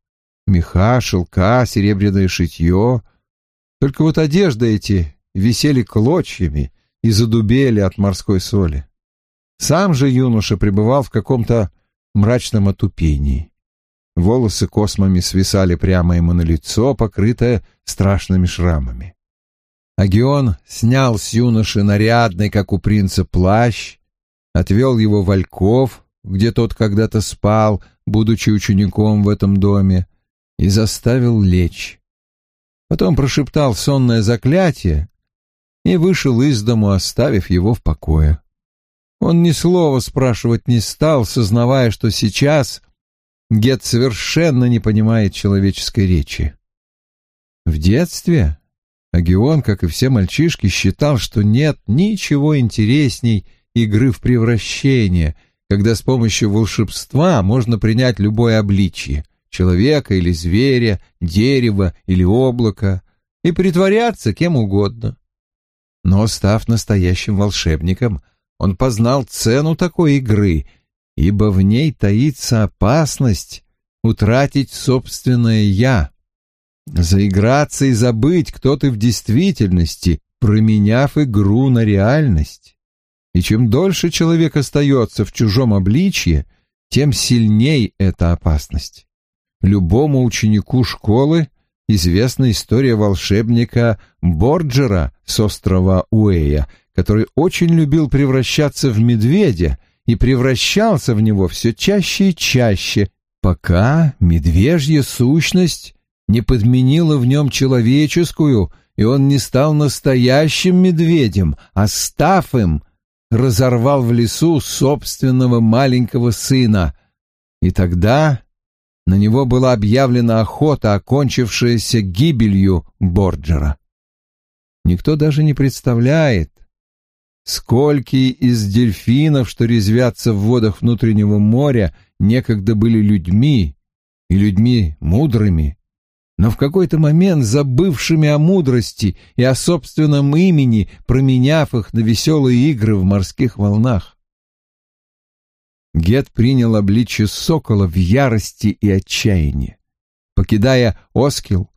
Меха, шелка, серебряное шитье. Только вот одежды эти висели клочьями и задубели от морской соли. Сам же юноша пребывал в каком-то мрачном отупении. Волосы космами свисали прямо ему на лицо, покрытое страшными шрамами. Агион снял с юноши нарядный, как у принца, плащ, отвел его в Ольков, где тот когда-то спал, будучи учеником в этом доме, и заставил лечь. Потом прошептал сонное заклятие и вышел из дому, оставив его в покое. Он ни слова спрашивать не стал, сознавая, что сейчас Гет совершенно не понимает человеческой речи. В детстве Агион, как и все мальчишки, считал, что нет ничего интересней игры в превращение, когда с помощью волшебства можно принять любое обличье — человека или зверя, дерева или облака — и притворяться кем угодно. Но, став настоящим волшебником, он познал цену такой игры, ибо в ней таится опасность утратить собственное «я», заиграться и забыть, кто ты в действительности, променяв игру на реальность. И чем дольше человек остается в чужом обличье, тем сильней эта опасность. Любому ученику школы известна история волшебника Борджера с острова Уэя, который очень любил превращаться в медведя и превращался в него все чаще и чаще, пока медвежья сущность не подменила в нем человеческую, и он не стал настоящим медведем, а став им, разорвал в лесу собственного маленького сына. И тогда на него была объявлена охота, окончившаяся гибелью Борджера. Никто даже не представляет, сколько из дельфинов, что резвятся в водах внутреннего моря, некогда были людьми, и людьми мудрыми, но в какой-то момент забывшими о мудрости и о собственном имени, променяв их на веселые игры в морских волнах. Гет принял обличье сокола в ярости и отчаянии. Покидая Оскил,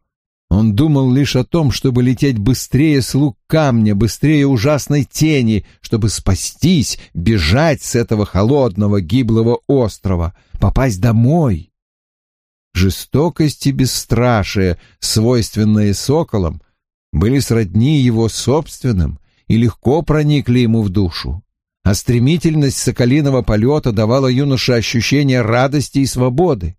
он думал лишь о том, чтобы лететь быстрее слуг камня, быстрее ужасной тени, чтобы спастись, бежать с этого холодного, гиблого острова, попасть домой. Жестокость и бесстрашие, свойственные соколам, были сродни его собственным и легко проникли ему в душу а стремительность соколиного полета давала юноше ощущение радости и свободы.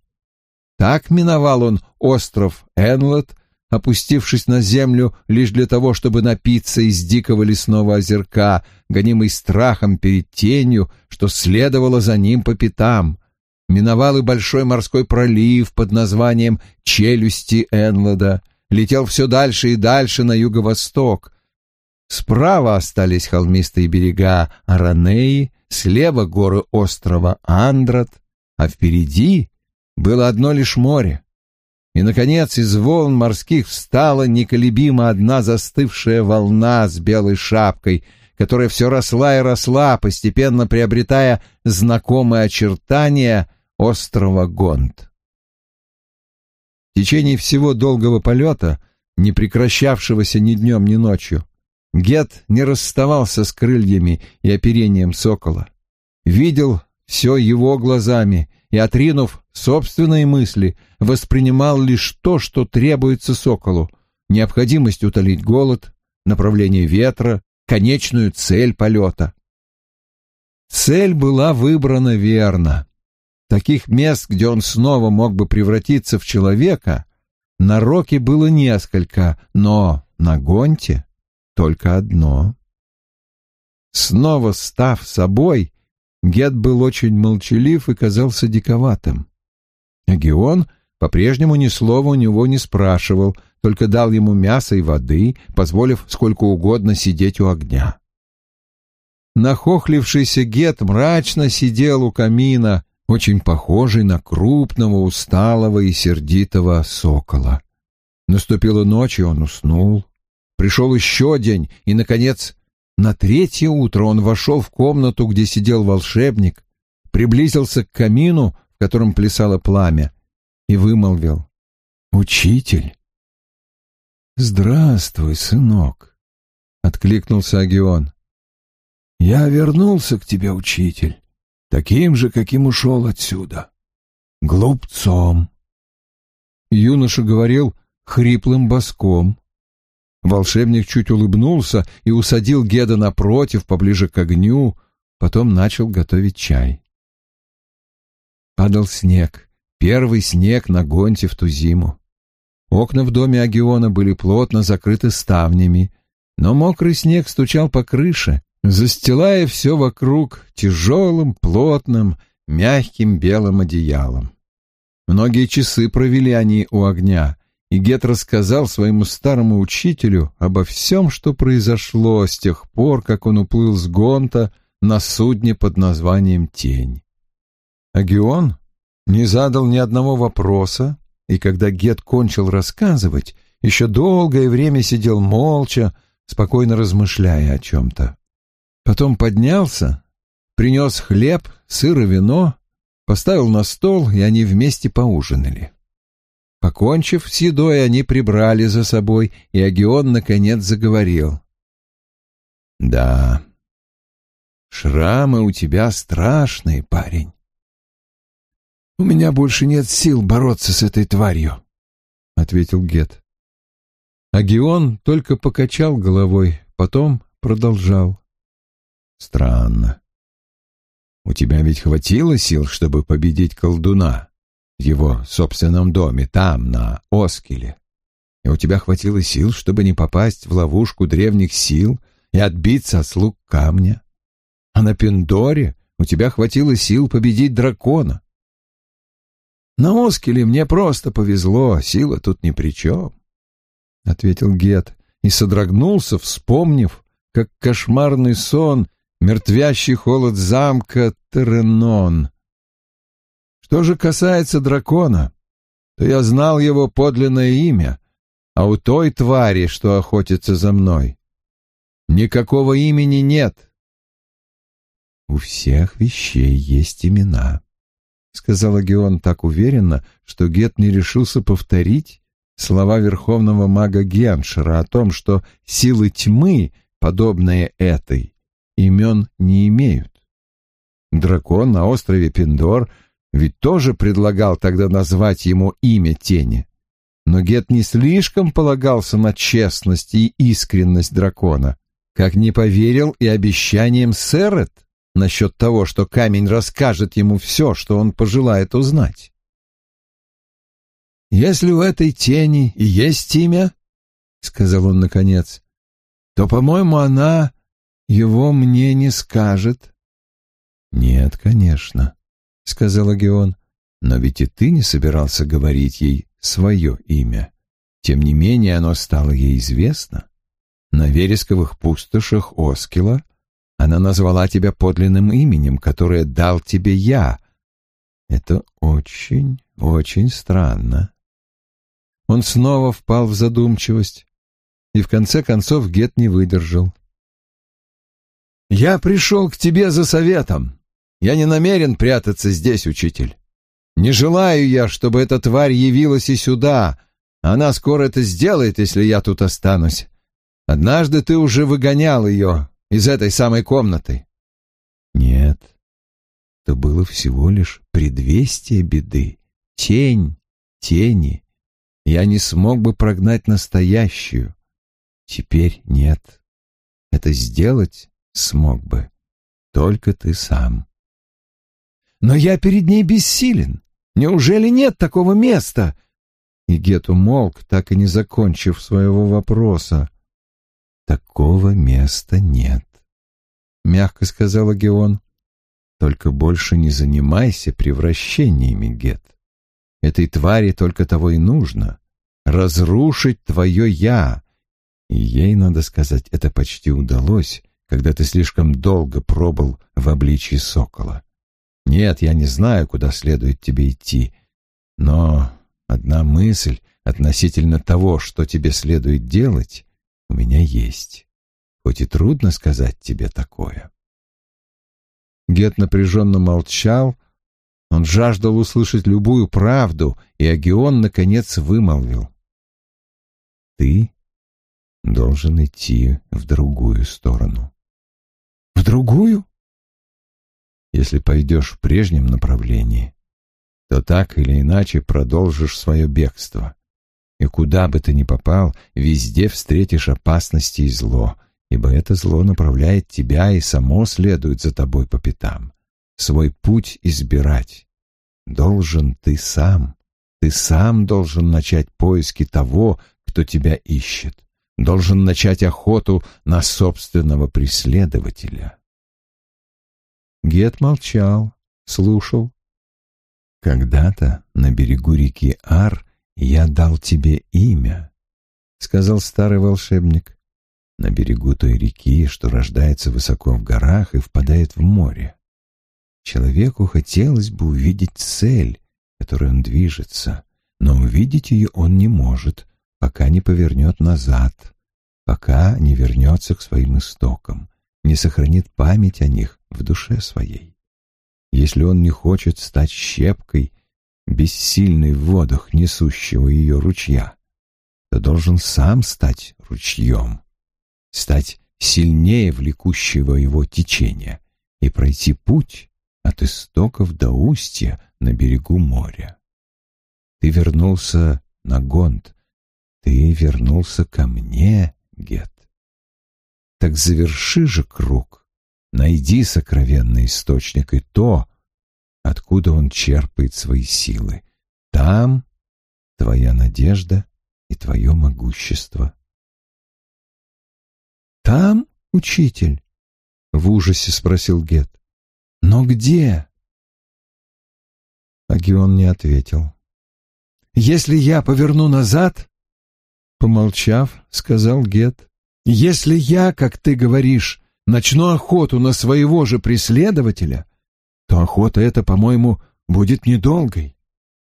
Так миновал он остров Энлот, опустившись на землю лишь для того, чтобы напиться из дикого лесного озерка, гонимый страхом перед тенью, что следовало за ним по пятам. Миновал и большой морской пролив под названием «Челюсти Энлода», летел все дальше и дальше на юго-восток, Справа остались холмистые берега Аранеи, слева горы острова Андрат, а впереди было одно лишь море. И, наконец, из волн морских встала неколебимо одна застывшая волна с белой шапкой, которая все росла и росла, постепенно приобретая знакомые очертания острова Гонд. В течение всего долгого полета, не прекращавшегося ни днем, ни ночью, Гет не расставался с крыльями и оперением сокола. Видел все его глазами и, отринув собственные мысли, воспринимал лишь то, что требуется соколу — необходимость утолить голод, направление ветра, конечную цель полета. Цель была выбрана верно. Таких мест, где он снова мог бы превратиться в человека, на Роке было несколько, но на Гонте только одно. Снова став собой, Гет был очень молчалив и казался диковатым. Геон по-прежнему ни слова у него не спрашивал, только дал ему мяса и воды, позволив сколько угодно сидеть у огня. Нахохлившийся Гет мрачно сидел у камина, очень похожий на крупного, усталого и сердитого сокола. Наступила ночь, и он уснул. Пришел еще день, и, наконец, на третье утро он вошел в комнату, где сидел волшебник, приблизился к камину, в котором плясало пламя, и вымолвил «Учитель». «Здравствуй, сынок», — откликнулся Агион. «Я вернулся к тебе, учитель, таким же, каким ушел отсюда, глупцом». Юноша говорил хриплым боском. Волшебник чуть улыбнулся и усадил Геда напротив, поближе к огню, потом начал готовить чай. Падал снег, первый снег на Гонте в ту зиму. Окна в доме Агиона были плотно закрыты ставнями, но мокрый снег стучал по крыше, застилая все вокруг тяжелым, плотным, мягким белым одеялом. Многие часы провели они у огня, и Гет рассказал своему старому учителю обо всем, что произошло с тех пор, как он уплыл с Гонта на судне под названием «Тень». Агион не задал ни одного вопроса, и когда Гет кончил рассказывать, еще долгое время сидел молча, спокойно размышляя о чем-то. Потом поднялся, принес хлеб, сыр и вино, поставил на стол, и они вместе поужинали. Покончив с едой, они прибрали за собой, и Агион наконец заговорил. «Да, шрамы у тебя страшные, парень. У меня больше нет сил бороться с этой тварью», — ответил Гет. Агион только покачал головой, потом продолжал. Странно. У тебя ведь хватило сил, чтобы победить колдуна его собственном доме, там, на Оскеле. И у тебя хватило сил, чтобы не попасть в ловушку древних сил и отбиться от слуг камня. А на Пендоре у тебя хватило сил победить дракона. На Оскеле мне просто повезло, сила тут ни при чем, — ответил Гет и содрогнулся, вспомнив, как кошмарный сон мертвящий холод замка Теренон. Что же касается дракона, то я знал его подлинное имя, а у той твари, что охотится за мной, никакого имени нет. У всех вещей есть имена, — сказал Геон так уверенно, что Гет не решился повторить слова верховного мага Геншера о том, что силы тьмы, подобные этой, имен не имеют. Дракон на острове Пиндор ведь тоже предлагал тогда назвать ему имя тени. Но Гет не слишком полагался на честность и искренность дракона, как не поверил и обещаниям Сэрет насчет того, что камень расскажет ему все, что он пожелает узнать. «Если у этой тени и есть имя, — сказал он наконец, — то, по-моему, она его мне не скажет. Нет, конечно, сказала Геон. Но ведь и ты не собирался говорить ей свое имя. Тем не менее, оно стало ей известно. На вересковых пустошах Оскила она назвала тебя подлинным именем, которое дал тебе я. Это очень, очень странно. Он снова впал в задумчивость, и в конце концов Гет не выдержал. «Я пришел к тебе за советом. Я не намерен прятаться здесь, учитель. Не желаю я, чтобы эта тварь явилась и сюда. Она скоро это сделает, если я тут останусь. Однажды ты уже выгонял ее из этой самой комнаты». «Нет, это было всего лишь предвестие беды, тень, тени. Я не смог бы прогнать настоящую. Теперь нет». это сделать смог бы только ты сам. Но я перед ней бессилен. Неужели нет такого места? И Гет умолк, так и не закончив своего вопроса. Такого места нет, мягко сказала Геон. Только больше не занимайся превращениями, Гет. Этой твари только того и нужно — разрушить твое «я». И ей, надо сказать, это почти удалось, когда ты слишком долго пробыл в обличье сокола. Нет, я не знаю, куда следует тебе идти, но одна мысль относительно того, что тебе следует делать, у меня есть. Хоть и трудно сказать тебе такое. Гет напряженно молчал. Он жаждал услышать любую правду, и Агион, наконец, вымолвил. «Ты должен идти в другую сторону». «В другую?» Если пойдешь в прежнем направлении, то так или иначе продолжишь свое бегство. И куда бы ты ни попал, везде встретишь опасности и зло, ибо это зло направляет тебя и само следует за тобой по пятам. Свой путь избирать должен ты сам. Ты сам должен начать поиски того, кто тебя ищет. Должен начать охоту на собственного преследователя. Гет молчал, слушал. «Когда-то на берегу реки Ар я дал тебе имя», — сказал старый волшебник на берегу той реки, что рождается высоко в горах и впадает в море. Человеку хотелось бы увидеть цель, которой он движется, но увидеть ее он не может, пока не повернет назад, пока не вернется к своим истокам, не сохранит память о них в душе своей. Если он не хочет стать щепкой, бессильной в водах несущего ее ручья, то должен сам стать ручьем, стать сильнее влекущего его течения и пройти путь от истоков до устья на берегу моря. Ты вернулся на Гонд, ты вернулся ко мне, Гет. Так заверши же круг, найди сокровенный источник и то, откуда он черпает свои силы. Там твоя надежда и твое могущество. «Там, учитель?» — в ужасе спросил Гет. «Но где?» Агион не ответил. «Если я поверну назад...» Помолчав, сказал Гет. «Если я, как ты говоришь, начну охоту на своего же преследователя, то охота эта, по-моему, будет недолгой.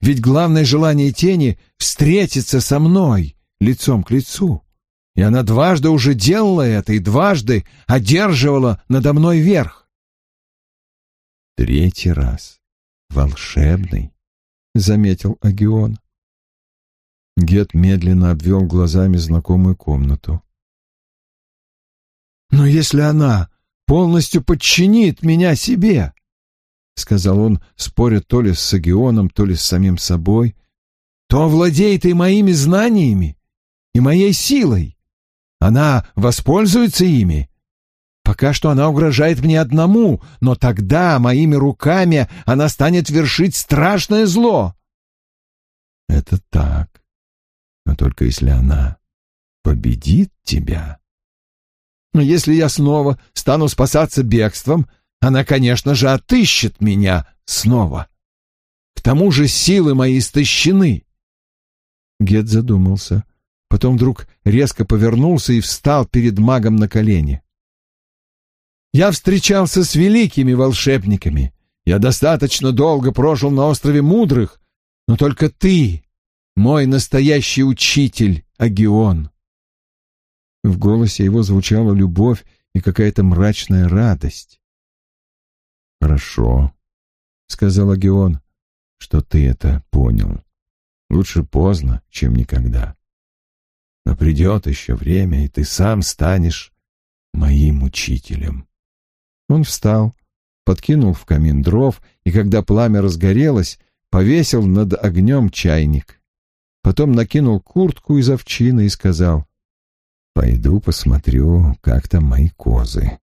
Ведь главное желание тени — встретиться со мной лицом к лицу и она дважды уже делала это и дважды одерживала надо мной верх. Третий раз. Волшебный, — заметил Агион. Гет медленно обвел глазами знакомую комнату. «Но если она полностью подчинит меня себе, — сказал он, споря то ли с Агионом, то ли с самим собой, — то овладеет и моими знаниями, и моей силой. Она воспользуется ими. Пока что она угрожает мне одному, но тогда моими руками она станет вершить страшное зло. Это так. Но только если она победит тебя. Но если я снова стану спасаться бегством, она, конечно же, отыщет меня снова. К тому же силы мои истощены. Гет задумался. — Потом вдруг резко повернулся и встал перед магом на колени. «Я встречался с великими волшебниками. Я достаточно долго прожил на острове Мудрых, но только ты, мой настоящий учитель, Агион». В голосе его звучала любовь и какая-то мрачная радость. «Хорошо», — сказал Агион, — «что ты это понял. Лучше поздно, чем никогда. Но придет еще время, и ты сам станешь моим учителем. Он встал, подкинул в камин дров, и когда пламя разгорелось, повесил над огнем чайник. Потом накинул куртку из овчины и сказал, Пойду посмотрю, как там мои козы.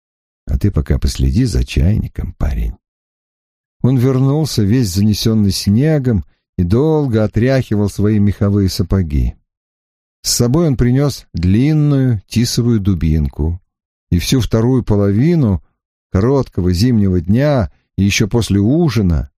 А ты пока последи за чайником, парень. Он вернулся, весь занесенный снегом, и долго отряхивал свои меховые сапоги. С собой он принес длинную тисовую дубинку, и всю вторую половину короткого зимнего дня и еще после ужина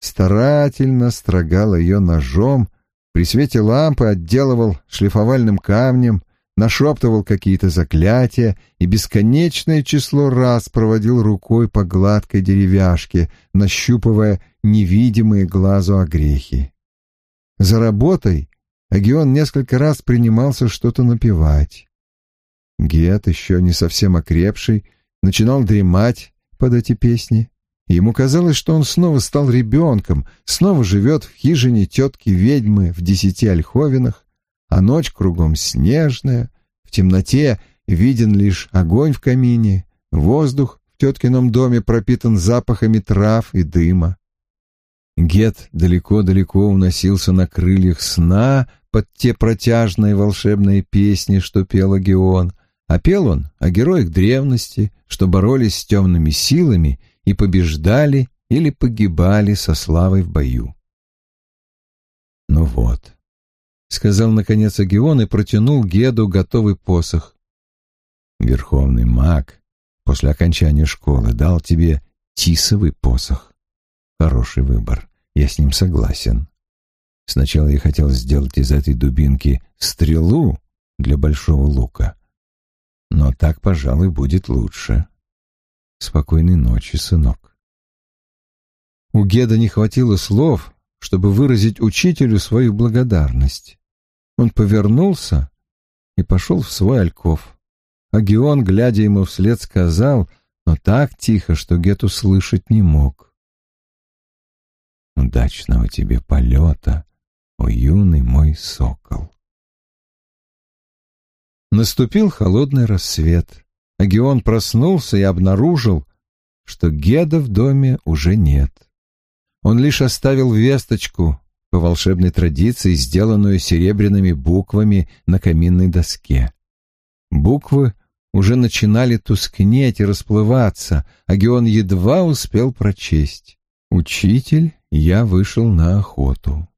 старательно строгал ее ножом, при свете лампы отделывал шлифовальным камнем, нашептывал какие-то заклятия и бесконечное число раз проводил рукой по гладкой деревяшке, нащупывая невидимые глазу огрехи. За работой Агион несколько раз принимался что-то напевать. Гет, еще не совсем окрепший, начинал дремать под эти песни. Ему казалось, что он снова стал ребенком, снова живет в хижине тетки-ведьмы в десяти ольховинах, а ночь кругом снежная, в темноте виден лишь огонь в камине, воздух в теткином доме пропитан запахами трав и дыма. Гет далеко-далеко уносился на крыльях сна под те протяжные волшебные песни, что пел Агион, а пел он о героях древности, что боролись с темными силами и побеждали или погибали со славой в бою. Ну вот, — сказал наконец Агион и протянул Геду готовый посох. «Верховный маг после окончания школы дал тебе тисовый посох. Хороший выбор, я с ним согласен. Сначала я хотел сделать из этой дубинки стрелу для большого лука, но так, пожалуй, будет лучше. Спокойной ночи, сынок». У Геда не хватило слов, чтобы выразить учителю свою благодарность. Он повернулся и пошел в свой альков. А Геон, глядя ему вслед, сказал, но так тихо, что Гет услышать не мог. «Удачного тебе полета, о юный мой сокол!» Наступил холодный рассвет. Агион проснулся и обнаружил, что Геда в доме уже нет. Он лишь оставил весточку по волшебной традиции, сделанную серебряными буквами на каминной доске. Буквы уже начинали тускнеть и расплываться, а Геон едва успел прочесть. «Учитель, я вышел на охоту».